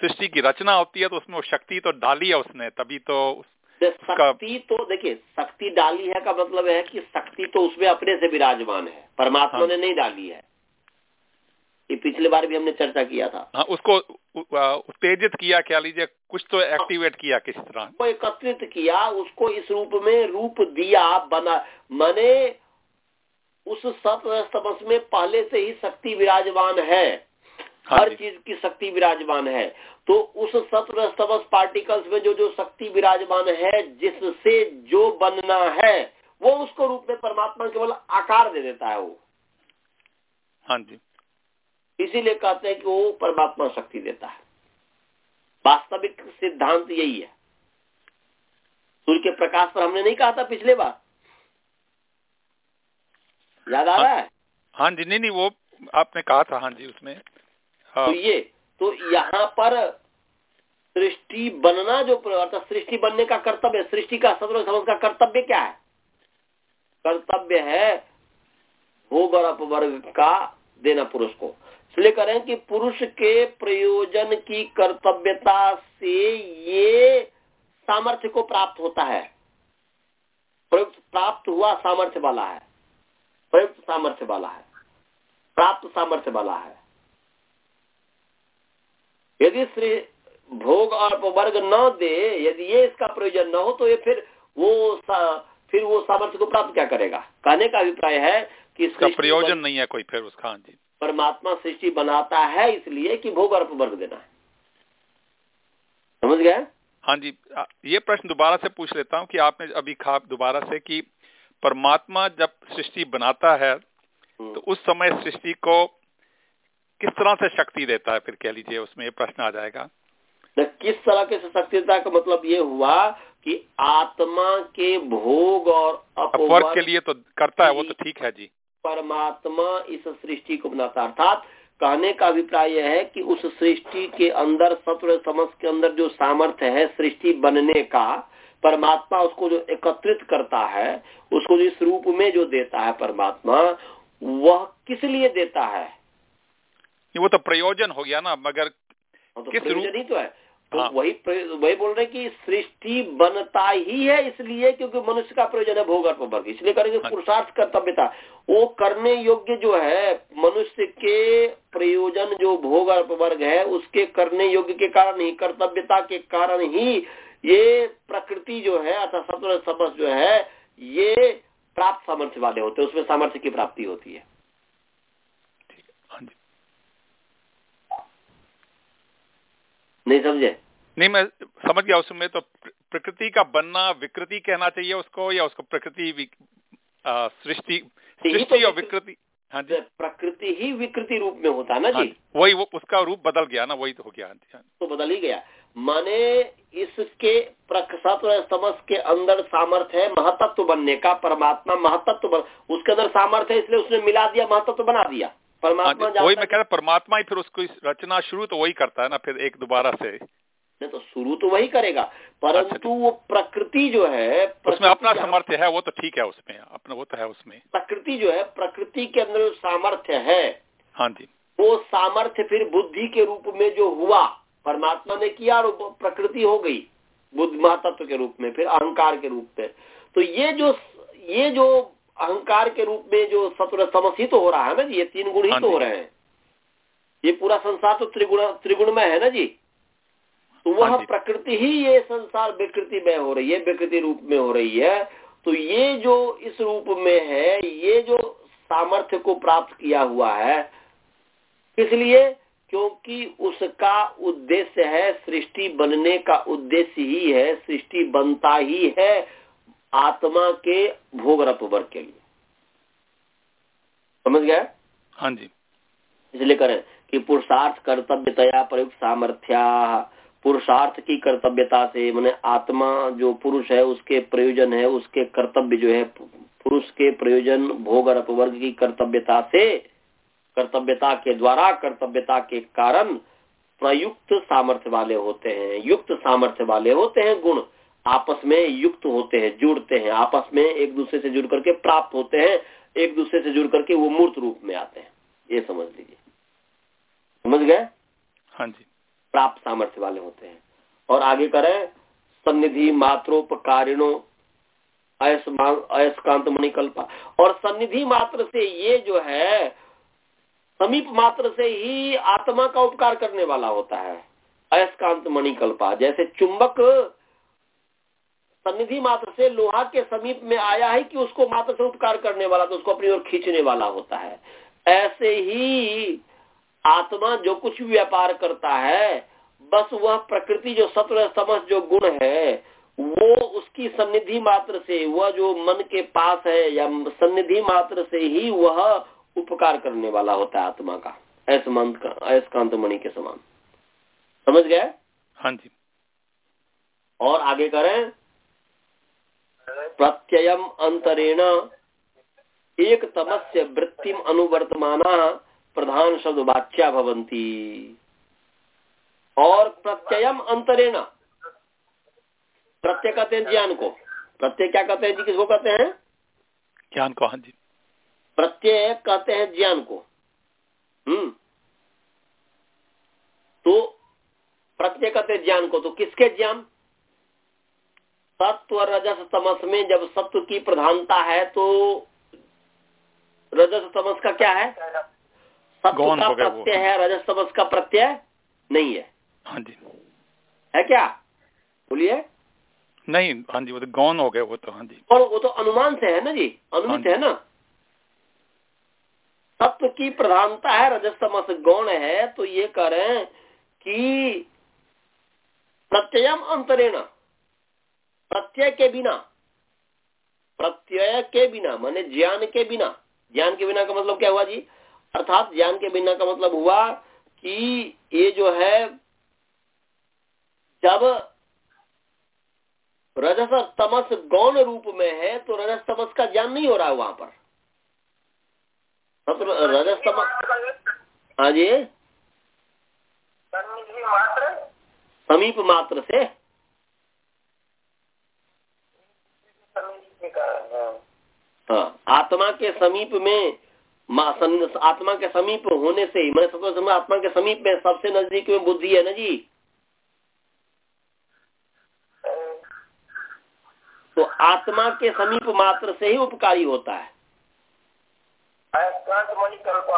सृष्टि की रचना होती है तो उसमें वो शक्ति तो डाली है उसने तभी तो शक्ति तो देखिए शक्ति डाली है का मतलब है कि शक्ति तो उसमें अपने से विराजमान है परमात्मा हाँ। ने नहीं डाली है। ये पिछले बार भी हमने चर्चा किया था। हाँ, उसको उत्तेजित किया क्या लीजिए कुछ तो एक्टिवेट किया किस तरह। को एकत्रित किया उसको इस रूप में रूप दिया बना मने उस सतमस में पहले से ही शक्ति विराजमान है। हाँ हर चीज़ की शक्ति विराजमान है। तो उस सतमस पार्टिकल्स में जो जो शक्ति विराजमान है जिससे जो बनना है वो उसको रूप में परमात्मा केवल आकार दे देता है वो। हाँ जी। इसीलिए कहते हैं कि वो परमात्मा शक्ति देता है। वास्तविक सिद्धांत यही है। सूर्य के प्रकाश पर हमने नहीं कहा था पिछले बार। याद आ रहा है? हाँ जी नहीं नहीं वो आपने कहा था हाँ जी उसमें। हाँ। तो ये तो यहाँ पर सृष्टि बनना जो अर्थात सृष्टि बनने का कर्तव्य सृष्टि का सदर समझ का कर्तव्य क्या है? कर्तव्य है भोग और अपवर्ग का देना पुरुष को। इसलिए करें कि पुरुष के प्रयोजन की कर्तव्यता से ये सामर्थ्य को प्राप्त होता है। प्राप्त हुआ सामर्थ्य वाला है। प्रयुक्त सामर्थ्य वाला है। प्राप्त सामर्थ्य वाला है। यदि श्री भोग और वर्ग न दे यदि ये इसका प्रयोजन न हो तो ये फिर वो फिर वो सामर्थ्य को प्राप्त क्या करेगा? कहने का अभिप्राय है कि इसका प्रयोजन नहीं है कोई फिर उसका हाँ जी। परमात्मा सृष्टि बनाता है इसलिए कि भोग और वर्ग देना है। समझ गए? हाँ जी ये प्रश्न दोबारा से पूछ लेता हूँ कि आपने अभी कहा दोबारा से कि परमात्मा जब सृष्टि बनाता है हम्म। तो उस समय सृष्टि को किस तरह से शक्ति देता है? फिर कह लीजिए उसमें ये प्रश्न आ जाएगा। किस तरह के शक्ति देता का मतलब ये हुआ कि आत्मा के भोग और अपवर्ग के लिए तो करता है वो तो ठीक है जी। परमात्मा इस सृष्टि को बनाता अर्थात कहने का अभिप्राय यह है कि उस सृष्टि के अंदर सत्र समझ के अंदर जो सामर्थ्य है सृष्टि बनने का परमात्मा उसको जो एकत्रित करता है उसको जिस रूप में जो देता है परमात्मा वह किस लिए देता है? वो तो प्रयोजन हो गया ना मगर हाँ, तो किस रूप ही तो है। तो हाँ। वही वही बोल रहे कि सृष्टि बनता ही है इसलिए क्योंकि मनुष्य का प्रयोजन है भोग वर्ग इसलिए करेंगे हाँ। पुरुषार्थ कर्तव्यता वो करने योग्य जो है मनुष्य के प्रयोजन जो भोग वर्ग है उसके करने योग्य के कारण ही कर्तव्यता के कारण ही ये प्रकृति जो है अर्थात सत्व समझ जो है ये प्राप्त सामर्थ्य वाले होते हैं उसमें सामर्थ्य की प्राप्ति होती हाँ नहीं समझे? नहीं मैं समझ गया उसमें तो प्रकृति का बनना विकृति कहना चाहिए उसको या उसको प्रकृति सृष्टि तो सृष्टि और विकृति? हाँ जी। प्रकृति ही विकृति रूप में होता है ना हाँ वही वो उसका रूप बदल गया ना वही तो हो गया हाँ तो बदल ही गया। माने इसके सत्व समस के अंदर सामर्थ्य है महतत्व बनने का परमात्मा महतत्व बन उसके अंदर सामर्थ्य है इसलिए उसने मिला दिया महतत्व बना दिया। परमात्मा हाँ वही मैं कह रहा परमात्मा ही फिर उसको रचना शुरू तो वही करता है ना फिर एक दोबारा से। नहीं तो शुरू तो वही करेगा परंतु अच्छा, वो प्रकृति जो है उसमें अपना सामर्थ्य है वो तो ठीक है उसमें अपना वो तो है उसमें। प्रकृति जो है प्रकृति के अंदर जो सामर्थ्य है हाँ जी। वो सामर्थ्य फिर बुद्धि के रूप में जो हुआ परमात्मा ने किया और प्रकृति हो गई बुद्ध महातत्व के रूप में फिर अहंकार के रूप में। तो ये जो ये जो अहंकार के रूप में जो सत्व समसित हो रहा है ना जी ये तीन गुण ही हाँ तो हो रहे हैं। ये पूरा संसार तो त्रिगुण त्रिगुण में है ना जी? तो वह हाँ प्रकृति ही ये संसार विकृति में हो रही है विकृति रूप में हो रही है। तो ये जो इस रूप में है ये जो सामर्थ्य को प्राप्त किया हुआ है इसलिए क्योंकि उसका उद्देश्य है सृष्टि बनने का उद्देश्य ही है सृष्टि बनता ही है। आत्मा के भोग रप वर्ग के लिए। समझ गया हाँ जी। इसलिए करें कि पुरुषार्थ कर्तव्यतया प्रयुक्त सामर्थ्या पुरुषार्थ की कर्तव्यता से मैंने आत्मा जो पुरुष है उसके प्रयोजन है उसके कर्तव्य जो है पुरुष के प्रयोजन भोग और अपवर्ग की कर्तव्यता से कर्तव्यता के द्वारा कर्तव्यता के कारण प्रयुक्त सामर्थ्य वाले होते हैं। युक्त सामर्थ्य वाले होते हैं गुण। आपस में युक्त होते हैं जुड़ते हैं आपस में एक दूसरे से जुड़ करके प्राप्त होते हैं एक दूसरे से जुड़ करके वो मूर्त रूप में आते हैं। ये समझ लीजिए। समझ गए? हाँ जी। प्राप्त सामर्थ्य वाले होते हैं। और आगे करें सन्निधि मात्रोपकारिणो अयस्कांत मणिकल्पा। और सन्निधि मात्र से ये जो है समीप मात्र से ही आत्मा का उपकार करने वाला होता है। अयस्कांत मणिकल्पा जैसे चुंबक सन्निधि मात्र से लोहा के समीप में आया है कि उसको मात्र से उपकार करने वाला तो उसको अपनी ओर खींचने वाला होता है। ऐसे ही आत्मा जो कुछ भी व्यापार करता है बस वह प्रकृति जो सत्व समझ जो गुण है वो उसकी सन्निधि मात्र से वह जो मन के पास है या सन्निधि मात्र से ही वह उपकार करने वाला होता है आत्मा का। ऐसमंत का ऐसकांत मणि के समान। समझ गए? हाँ जी। और आगे करें। प्रत्ययम अंतरेण एक तमस्य वृत्तिम अनुवर्तमाना प्रधान शब्द वाच्या भवंती और प्रत्ययम अंतरेण। प्रत्यय कहते हैं ज्ञान को। प्रत्यय क्या कहते हैं जी? किसको कहते हैं? ज्ञान को हाँ जी। प्रत्यय कहते हैं ज्ञान को। हम्म। तो प्रत्यय कहते हैं ज्ञान को तो किसके ज्ञान? सत्व रजस तमस में जब सत्व की प्रधानता है तो रजस तमस का क्या है? सत्व का। प्रत्यय है रजस तमस का प्रत्यय नहीं है। हाँ जी। है क्या? बोलिए। नहीं हाँ जी वो तो गौन हो गए वो तो हाँ जी। और वो तो अनुमान से है ना जी? अनुमित हाँ। है ना? सत्व की प्रधानता है रजस्तमस गौण है तो ये करें कि प्रत्ययम अंतरेण। प्रत्यय के बिना प्रत्यय के बिना माने ज्ञान के बिना ज्ञान के बिना का मतलब क्या हुआ जी? अर्थात ज्ञान के बिना का मतलब हुआ कि ये जो है जब रजस और तमस गौण रूप में है तो रजस तमस का ज्ञान नहीं हो रहा है वहाँ पर। तब रजस तमस हाँ जी। समीप मात्र से सन्निधि के कारण हाँ। हाँ। आत्मा के समीप में आत्मा के समीप होने से ही मैंने सबसे समय आत्मा के समीप में सबसे नज़दीक में बुद्धि है ना जी? तो आत्मा के समीप मात्र से ही उपकारी होता है। अयस्कांत मणि कल्प।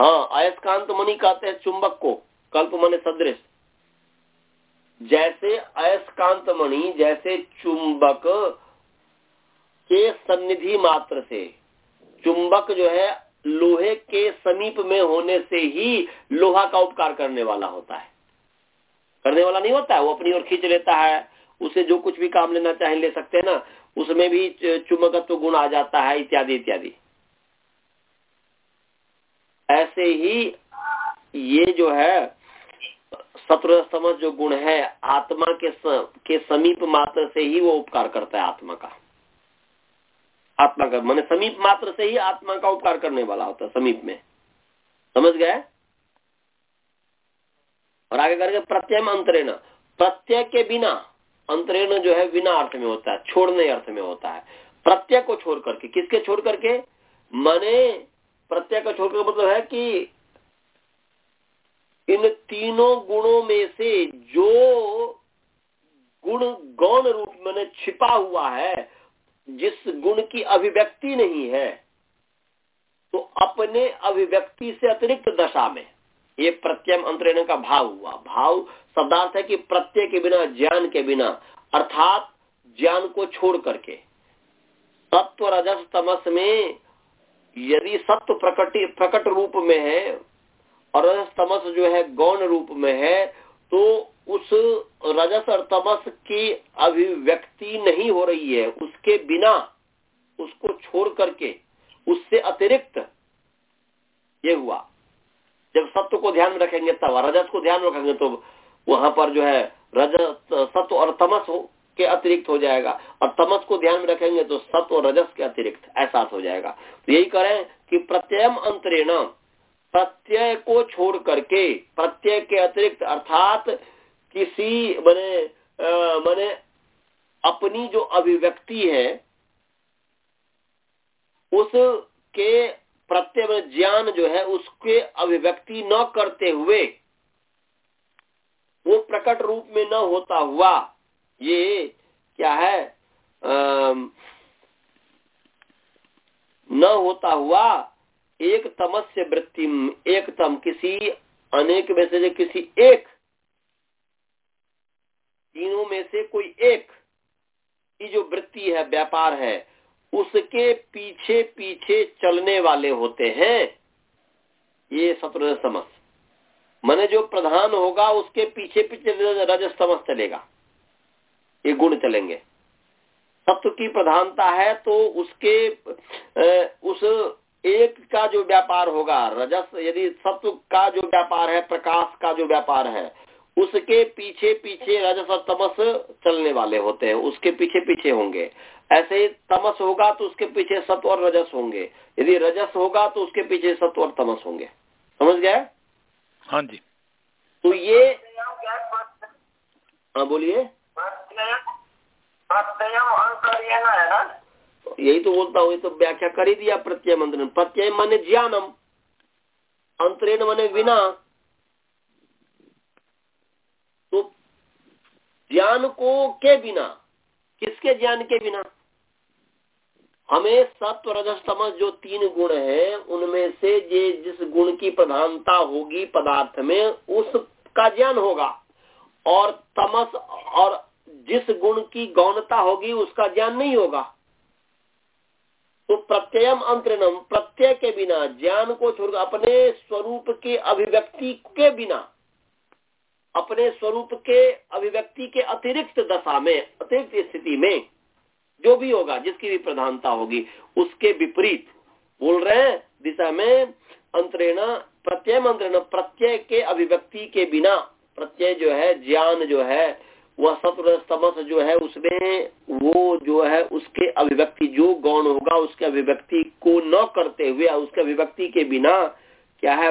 हाँ अयस्कांत मणि कहते हैं चुंबक को कल्प मने सदृश। जैसे अयस्कांत मणि जैसे चुंबक के सन्निधि मात्र से। चुंबक जो है, लोहे के समीप में होने से ही लोहा का उपकार करने वाला होता है। करने वाला नहीं होता है, वो अपनी ओर खींच लेता है। उसे जो कुछ भी काम लेना चाहे ले सकते हैं ना, उसमें भी चुंबकत्व गुण आ जाता है, इत्यादि इत्यादि। ऐसे ही ये जो है सत्र समझ जो गुण है, आत्मा के के समीप मात्र से ही वो उपकार करता है आत्मा का। आत्मा का, मैंने समीप मात्र से ही आत्मा का उपकार करने वाला होता है, समीप में। समझ गए? और आगे करके प्रत्यय में अंतरेण। प्रत्यय के बिना, अंतरेण जो है, बिना अर्थ में होता है, छोड़ने अर्थ में होता है। प्रत्यय को छोड़ करके, किसके छोड़ करके? माने, प्रत्यय को छोड़ करके मतलब है कि इन तीनों गुणों में से जो गुण गौण रूप में छिपा हुआ है जिस गुण की अभिव्यक्ति नहीं है तो अपने अभिव्यक्ति से अतिरिक्त दशा में, ये प्रत्यय अंतरण का भाव हुआ। भाव शब्दार्थ है कि प्रत्यय के बिना, ज्ञान के बिना, अर्थात ज्ञान को छोड़ करके। सत्व रजस तमस में यदि सत्व प्रकट प्रकट रूप में है, और रजस तमस जो है गौण रूप में है तो उस रजस और तमस की अभिव्यक्ति नहीं हो रही है। उसके बिना, उसको छोड़ करके, उससे अतिरिक्त ये हुआ। जब सत्व को ध्यान में रखेंगे तब रजस को ध्यान रखेंगे तो वहाँ पर जो है रजस सत्व और तमस हो के अतिरिक्त हो जाएगा। और तमस को ध्यान में रखेंगे तो सत्व और रजस के अतिरिक्त एहसास हो जाएगा। तो यही करें कि प्रत्ययम अंतरेण, प्रत्यय को छोड़ करके, प्रत्यय के अतिरिक्त अर्थात किसी मैंने मैंने अपनी जो अभिव्यक्ति है उसके प्रत्यय ज्ञान जो है उसके अभिव्यक्ति न करते हुए वो प्रकट रूप में न होता हुआ ये क्या है आ, न होता हुआ एक तमस्य वृत्ति एक तम किसी अनेक में से किसी एक तीनों में से कोई एक की जो वृत्ति है, व्यापार है, उसके पीछे पीछे चलने वाले होते हैं। ये सत्र समस मैंने जो प्रधान होगा, उसके पीछे पीछे रजस तमस चलेगा। ये गुण चलेंगे। सत्व की प्रधानता है तो उसके उस एक का जो व्यापार होगा, रजस, यदि सत्व का जो व्यापार है, प्रकाश का जो व्यापार है उसके पीछे पीछे रजस और तमस चलने वाले होते हैं उसके पीछे पीछे होंगे। ऐसे ही तमस होगा तो उसके पीछे सत्व और रजस होंगे। यदि रजस होगा तो उसके पीछे सत्व और तमस होंगे। समझ गए हाँ जी। तो ये हाँ बोलिए। यही तो बोलता हूँ ये तो व्याख्या कर ही दिया प्रत्यय मंत्र प्रत्यय माने ज्ञानम अंतरेण माने विना तो ज्ञान को के बिना? किसके ज्ञान के बिना? हमें सत्व, रजस, तमस जो तीन गुण हैं, उनमें से ये जिस गुण की प्रधानता होगी पदार्थ में उसका ज्ञान होगा। और तमस और जिस गुण की गौणता होगी, उसका ज्ञान नहीं होगा। तो प्रत्ययम अंतरिणम, प्रत्यय के बिना, ज्ञान को छोड़कर अपने स्वरूप के अभिव्यक्ति के बिना अपने स्वरूप के अभिव्यक्ति के अतिरिक्त दशा में, अतिरिक्त स्थिति में जो भी होगा, जिसकी भी प्रधानता होगी, उसके विपरीत बोल रहे हैं, दिशा में अंतरेण, प्रत्यय मंत्रण, प्रत्यय के अभिव्यक्ति के बिना प्रत्यय जो है, ज्ञान जो है, वह सत्व तमस जो है, उसमें वो जो है, उसके अभिव्यक्ति, जो गौण होगा, उसके अभिव्यक्ति को न करते हुए, उसके अभिव्यक्ति के बिना क्या है,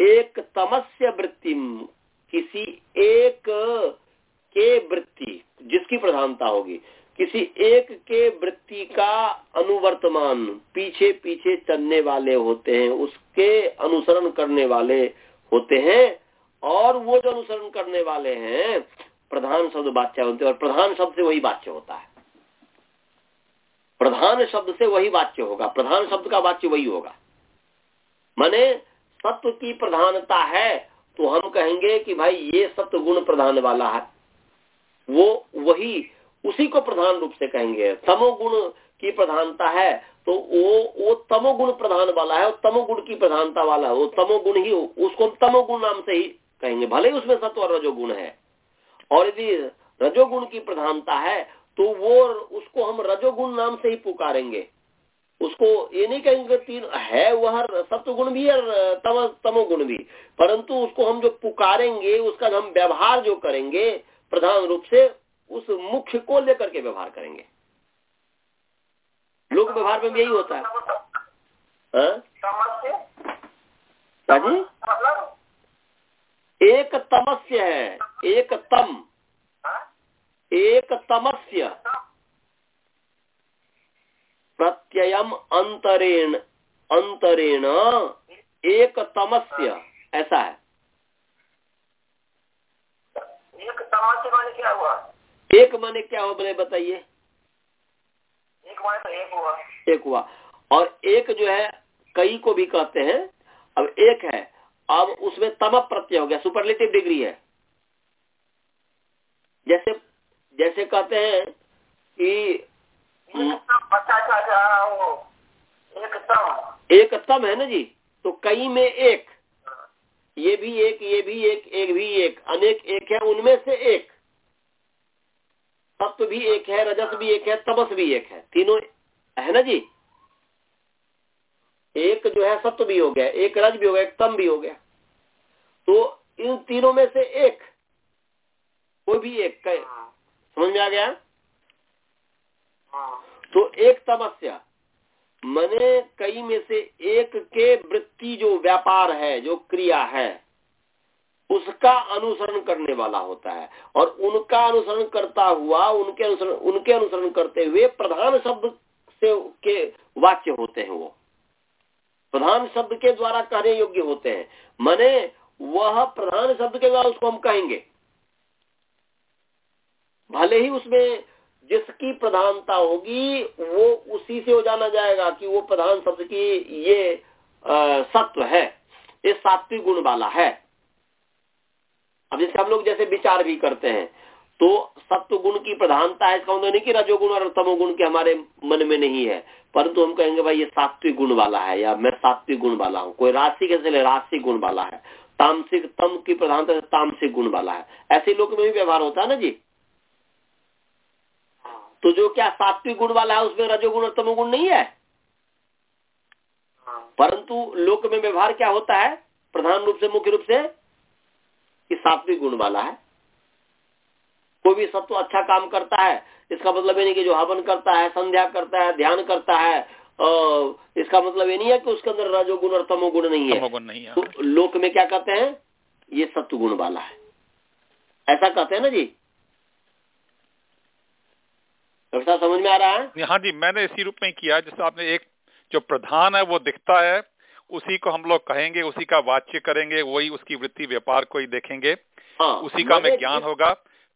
एक तमस्य वृत्ति किसी एक के वृत्ति, जिसकी प्रधानता होगी, किसी एक के वृत्ति का अनुवर्तमान पीछे पीछे चलने वाले होते हैं, उसके अनुसरण करने वाले होते हैं, और वो जो अनुसरण करने वाले हैं, प्रधान शब्द वाच्य होते हैं, और प्रधान शब्द से वही वाच्य होता है। प्रधान शब्द से वही वाच्य होगा, प्रधान शब्द का वाच्य वही होगा। माने सत्व की प्रधानता है तो हम कहेंगे कि भाई ये सत्व गुण प्रधान वाला है। वो वही उसी को प्रधान रूप से कहेंगे। तमोगुण की प्रधानता है तो वो वो तमोगुण प्रधान वाला है और तमोगुण की प्रधानता वाला है। वो तमोगुण ही, उसको हम तमोगुण नाम से ही कहेंगे। भले ही उसमें सत्व और रजोगुण है। और यदि रजोगुण की प्रधानता है तो वो, उसको हम रजोगुण नाम से ही पुकारेंगे। उसको ये नहीं कहेंगे तीन है वह सत्व गुण भी और तम तमोगुण भी। परंतु उसको हम जो पुकारेंगे उसका हम व्यवहार जो करेंगे प्रधान रूप से उस मुख्य को लेकर के व्यवहार करेंगे। लोक व्यवहार में यही होता है। जी? एक तमस्य है एक तम। एक तमस्य। प्रत्ययम अंतरेण अंतरेण एक तमस्य ऐसा है। एक तमस्य माने क्या हुआ? एक माने क्या हो बोले बताइए। एक माने तो एक हुआ। एक हुआ। और एक जो है कई को भी कहते हैं। अब एक है। अब उसमें तम प्रत्यय हो गया। सुपरलेटिव डिग्री है। जैसे जैसे कहते हैं कि एक तम है ना जी? तो कई में एक। ये भी एक ये भी एक एक भी एक। अनेक एक है उनमें से एक। सत्व भी एक है रजस भी एक है तपस भी एक है। तीनों है ना जी? एक जो है सत्व भी हो गया। एक रज भी हो गया एक तम भी हो गया। तो इन तीनों में से एक कोई भी एक समझ में आ गया? तो एक तमस्या। मने कई में से एक के वृत्ति जो व्यापार है, जो क्रिया है, उसका अनुसरण करने वाला होता है। और उनका अनुसरण करता हुआ, उनके अनुसरण उनके अनुसरण करते हुए प्रधान शब्द से के वाच्य होते हैं वो। प्रधान शब्द के द्वारा कहने योग्य होते हैं। मने वह प्रधान शब्द के द्वारा उसको हम कहेंगे। भले ही उसमें जिसकी प्रधानता होगी, वो उसी से हो जाना जाएगा कि वो प्रधान शब्द की ये सत्व है। ये सात्विक गुण वाला है। अब जैसे हम लोग जैसे विचार भी करते हैं तो सत्व गुण की प्रधानता है, इसका मतलब नहीं कि रजोगुण और तमोगुण के हमारे मन में नहीं है, परंतु हम कहेंगे, भाई, ये सात्विक गुण वाला है, या मैं सात्विक गुण वाला हूँ, कोई राशि कैसे ले, राशि गुण वाला है। तामसिक, तम की प्रधानता तामसिक गुण वाला है। ऐसे लोग में भी व्यवहार होता है ना जी? तो जो क्या सात्विक गुण वाला है उसमें रजोगुण और तमोगुण नहीं है? परंतु लोक में व्यवहार क्या होता है? प्रधान रूप से मुख्य रूप से कि सात्विक गुण वाला है। कोई भी सत्व अच्छा काम करता है इसका मतलब ये नहीं कि जो हवन करता है संध्या करता है ध्यान करता है इसका मतलब ये नहीं है कि उसके अंदर रजोगुण और तमोगुण नहीं है। नहीं है। तो लोक में क्या कहते हैं? ये सत्व गुण वाला है। ऐसा कहते हैं ना जी डॉक्टर साहब समझ में आ रहा है? हाँ जी मैंने इसी रूप में किया जैसे आपने एक जो प्रधान है वो दिखता है उसी को हम लोग कहेंगे उसी का वाच्य करेंगे वही उसकी वृत्ति व्यापार को ही देखेंगे। हाँ, उसी का हमें ज्ञान होगा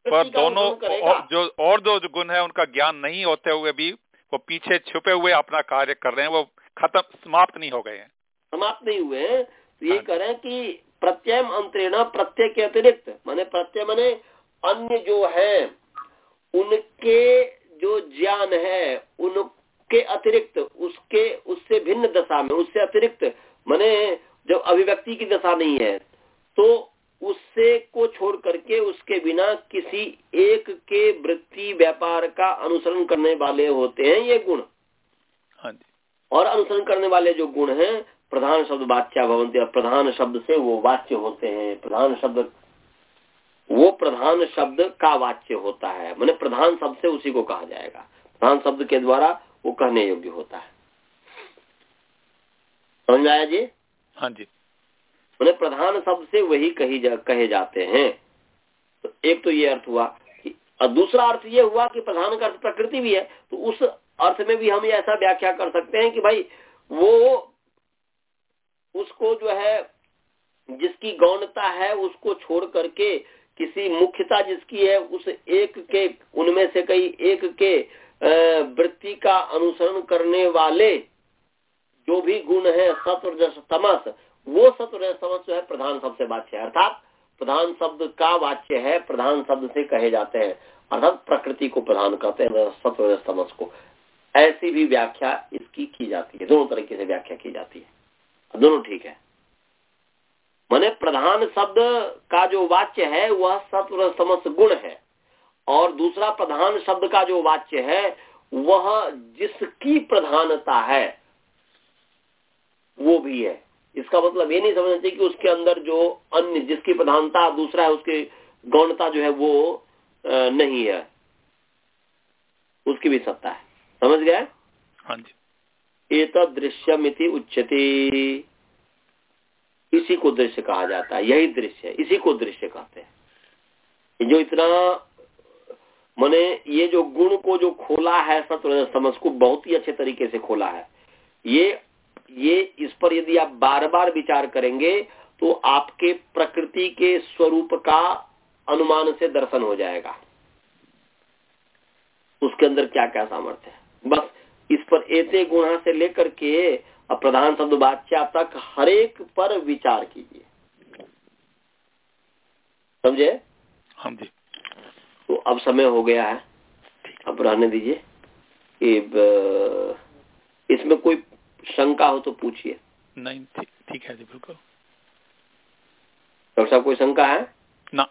पर दोनों और जो और दो जो गुण है उनका ज्ञान नहीं होते हुए भी वो पीछे छुपे हुए अपना कार्य कर रहे हैं वो खत्म समाप्त नहीं हो गए हैं। समाप्त नहीं हुए तो ये हाँ। करें कि प्रत्यय अंतरेण प्रत्यय के अतिरिक्त माने प्रत्यय माने अन्य जो है उनके जो ज्ञान है उनके अतिरिक्त उसके उससे भिन्न दशा में उससे अतिरिक्त माने जब अभिव्यक्ति की दशा नहीं है तो उससे को छोड़ करके उसके बिना किसी एक के वृत्ति व्यापार का अनुसरण करने वाले होते हैं ये गुण। हाँ जी। और अनुसरण करने वाले जो गुण हैं प्रधान शब्द वाच्या भवंती प्रधान शब्द से वो वाच्य होते हैं। प्रधान शब्द वो प्रधान शब्द का वाच्य होता है। मैंने प्रधान शब्द से उसी को कहा जाएगा। प्रधान शब्द के द्वारा वो कहने योग्य होता है। समझ आया जी? हाँ जी। मैंने प्रधान शब्द से वही कही जा, कहे जाते हैं। तो एक तो ये अर्थ हुआ कि और दूसरा अर्थ ये हुआ कि प्रधान का अर्थ प्रकृति भी है तो उस अर्थ में भी हम ऐसा व्याख्या कर सकते हैं कि भाई वो उसको जो है जिसकी गौणता है उसको छोड़ करके किसी मुख्यता जिसकी है, उस एक के, उनमें से कई एक के वृत्ति का अनुसरण करने वाले जो भी गुण है, सत्व जस तमस, वो सत्व तमस जो है प्रधान शब्द से वाच्य है। अर्थात प्रधान शब्द का वाच्य है, प्रधान शब्द से कहे जाते हैं। अर्थात प्रकृति को प्रधान कहते हैं, सत्व तमस को। ऐसी भी व्याख्या इसकी की जाती है, दोनों तरीके से व्याख्या की जाती है। दोनों ठीक है। मैंने प्रधान शब्द का जो वाच्य है वह सत्व समस्त गुण है। और दूसरा प्रधान शब्द का जो वाच्य है वह जिसकी प्रधानता है वो भी है। इसका मतलब ये नहीं समझना चाहिए कि उसके अंदर जो अन्य जिसकी प्रधानता दूसरा है उसकी गौणता जो है वो नहीं है। उसकी भी सत्ता है। समझ गए? हाँ जी। एक दृश्यमिति उच्चती इसी को दृश्य कहा जाता है, यही दृश्य है, इसी को दृश्य कहते हैं। जो इतना, मैंने ये जो गुण को जो खोला है सत्य समझ को बहुत ही अच्छे तरीके से खोला है। ये ये इस पर यदि आप बार बार विचार करेंगे तो आपके प्रकृति के स्वरूप का अनुमान से दर्शन हो जाएगा। उसके अंदर क्या क्या सामर्थ्य है? बस इस पर एते गुणा से लेकर के प्रधान शब्द बादशाह तक हरेक पर विचार कीजिए। समझे? हाँ जी। तो अब समय हो गया है। अब रहने दीजिए। कि इसमें कोई शंका हो तो पूछिए। नहीं ठीक है जी बिल्कुल। डॉक्टर साहब कोई शंका है? ना।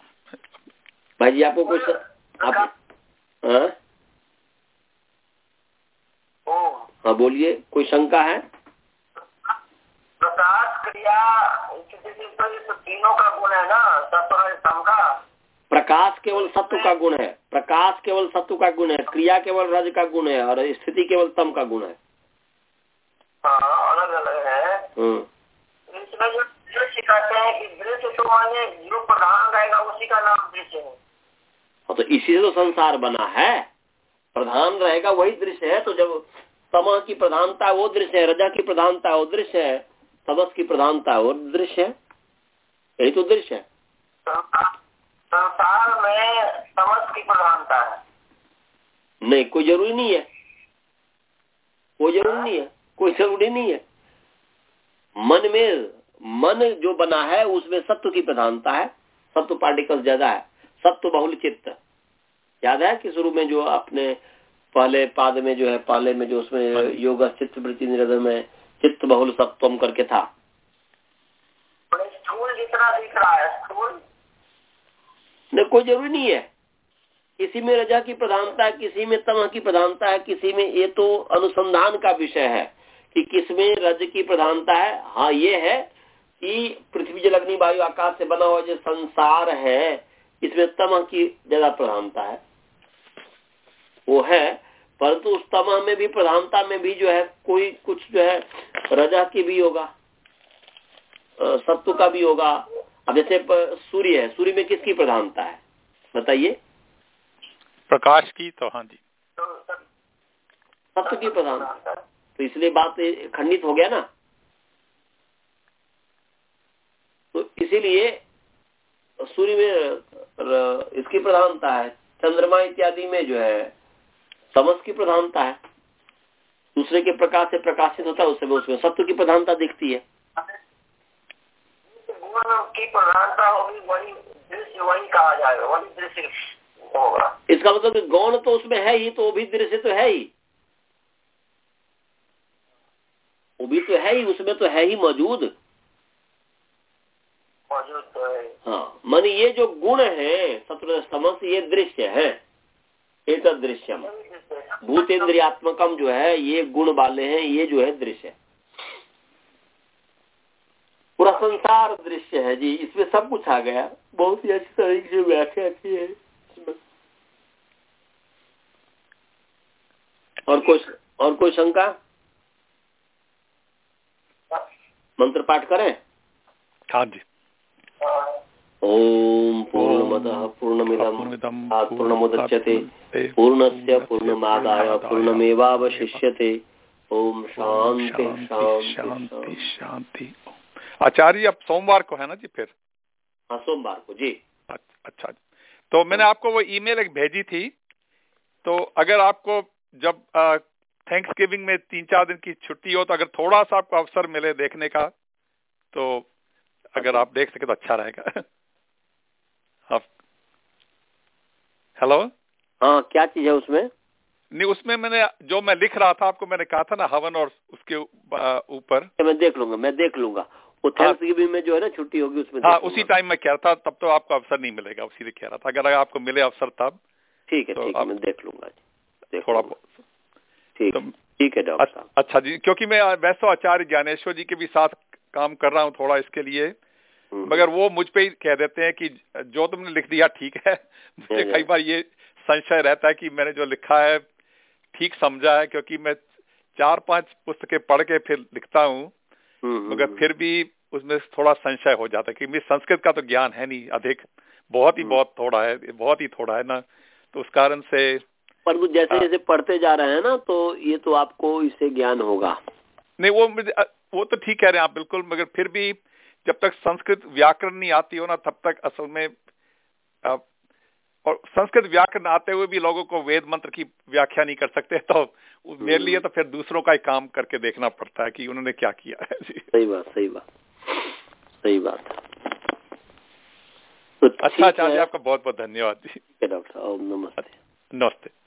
भाई जी आपको कोई आप हाँ? हाँ बोलिए कोई शंका है? प्रकाश क्रिया किसी चीज़ ये तो तीनों का गुण है ना सत्व रज का। प्रकाश केवल सत्व का गुण है। प्रकाश केवल सत्व का गुण है क्रिया केवल रज का गुण है और स्थिति केवल तम का गुण है। हाँ अलग अलग है। हम्म। इसमें जो सिखाते हैं कि दृश्य तो माने जो प्रधान रहेगा उसी का नाम दृश्य है। हाँ, तो इसी से तो संसार बना है। प्रधान रहेगा वही दृश्य है। तो जब तमा की प्रधानता वो दृश्य है। रजा की प्रधानता वो दृश्य है। तमस की प्रधानता और दृश्य है? यही तो दृश्य है। संसार में समझ की प्रधानता है। नहीं कोई ज़रूरी नहीं है। कोई ज़रूरी नहीं है। कोई ज़रूरी नहीं है। मन में मन जो बना है उसमें सत्व की प्रधानता है। सत्व पार्टिकल्स ज़्यादा है। सत्व बहुल चित्त। याद है कि शुरू में जो अपने पहले पाद में जो है पहले में जो उसमें योग चित्त वृत्ति निरंतर में चित्त बहुल सत्वम करके था। स्थूल जितना दिख रहा है स्थूल। नहीं कोई ज़रूरी नहीं है। किसी में रजा की प्रधानता है किसी में तमह की प्रधानता है किसी में ये तो अनुसंधान का विषय है कि किसमें रज की प्रधानता है। हाँ ये है कि पृथ्वी जल अग्नि वायु आकाश से बना हुआ जो संसार है इसमें तमह की ज़्यादा प्रधानता है। वो है परंतु उस तमह में भी प्रधानता में भी जो है कोई कुछ जो है रजा की भी होगा सत्व का भी होगा। अब जैसे सूर्य है सूर्य में किसकी प्रधानता है? बताइए। प्रकाश की तो हाँ जी। सत्व की प्रधानता। तो इसलिए बात खंडित हो गया ना। तो इसीलिए सूर्य में इसकी प्रधानता है। चंद्रमा इत्यादि में जो है समस की प्रधानता है। दूसरे के प्रकाश से प्रकाशित होता है उस समय उसमें सत्व की प्रधानता दिखती है। की प्रधानता होगी वही दृश्य वही कहा जाएगा वही दृश्य होगा। इसका मतलब कि गौण तो उसमें है ही तो वो भी दृश्य तो है ही। वो भी तो है ही उसमें तो है ही मौजूद। मौजूद तो है हाँ। मानी ये जो गुण है सत्र समस्त ये दृश्य है। एक दृश्यम है। भूतेन्द्रियात्मकम जो है ये गुण वाले हैं ये जो है दृश्य। पूरा संसार दृश्य है जी इसमें सब कुछ आ गया। बहुत ही अच्छी तरीके से व्याख्या की है। और कोई और कोई शंका? मंत्र पाठ करें? हाँ जी। पूर्णमुदच्यते। पूर्णस्य पूर्णमादाय पूर्णमेवावशिष्यते। ओम शांति शांति शांति आचार्य अब सोमवार को है ना जी फिर? हाँ सोमवार को जी। अच्छा अच्छा। तो मैंने आपको वो ईमेल एक भेजी थी। तो अगर आपको जब थैंक्स गिविंग में तीन चार दिन की छुट्टी हो तो अगर थोड़ा सा आपको अवसर मिले देखने का तो अगर आप देख सके तो अच्छा रहेगा [LAUGHS] आप हेलो हाँ क्या चीज़ है उसमें? नहीं उसमें मैंने जो मैं लिख रहा था आपको मैंने कहा था ना हवन और उसके ऊपर। मैं देख लूँगा मैं देख लूँगा। वो थैंक्स गिविंग में जो है ना छुट्टी होगी उसमें हाँ उसी टाइम में कह रहा था तब तो आपको अवसर नहीं मिलेगा उसी कह रहा था। अगर आपको मिले अवसर तब ठीक है तो ठीक है आप- मैं देख लूँगा देख थोड़ा बहुत। ठीक तो है ठीक है डॉक्टर अच्छा जी क्योंकि मैं वैसे तो आचार्य ज्ञानेश्वर जी के भी साथ काम कर रहा हूँ थोड़ा इसके लिए। मगर वो मुझ पे ही कह देते हैं कि जो तुमने लिख दिया ठीक है [LAUGHS] मुझे हम्म। कई बार ये संशय रहता है कि मैंने जो लिखा है ठीक समझा है क्योंकि मैं चार पाँच पुस्तकें पढ़ के फिर लिखता हूँ हम्म, हम्म, मगर हम्म। फिर भी उसमें थोड़ा संशय हो जाता है कि मेरे संस्कृत का तो ज्ञान है नहीं अधिक बहुत ही हम्म। बहुत थोड़ा है बहुत ही थोड़ा है ना तो उस कारण से परंतु जैसे हाँ। जैसे पढ़ते जा रहे हैं ना तो ये तो आपको इससे ज्ञान होगा नहीं वो वो तो ठीक कह रहे हैं आप बिल्कुल मगर फिर भी जब तक संस्कृत व्याकरण नहीं आती हो ना तब तक असल में और संस्कृत व्याकरण आते हुए भी लोगों को वेद मंत्र की व्याख्या नहीं कर सकते तो मेरे लिए तो फिर दूसरों का ही काम करके देखना पड़ता है कि उन्होंने क्या किया है। जी। सही बात सही बात सही बात। तो अच्छा आचार्य आपका बहुत बहुत धन्यवाद जी। डॉक्टर नमस्ते। नमस्ते।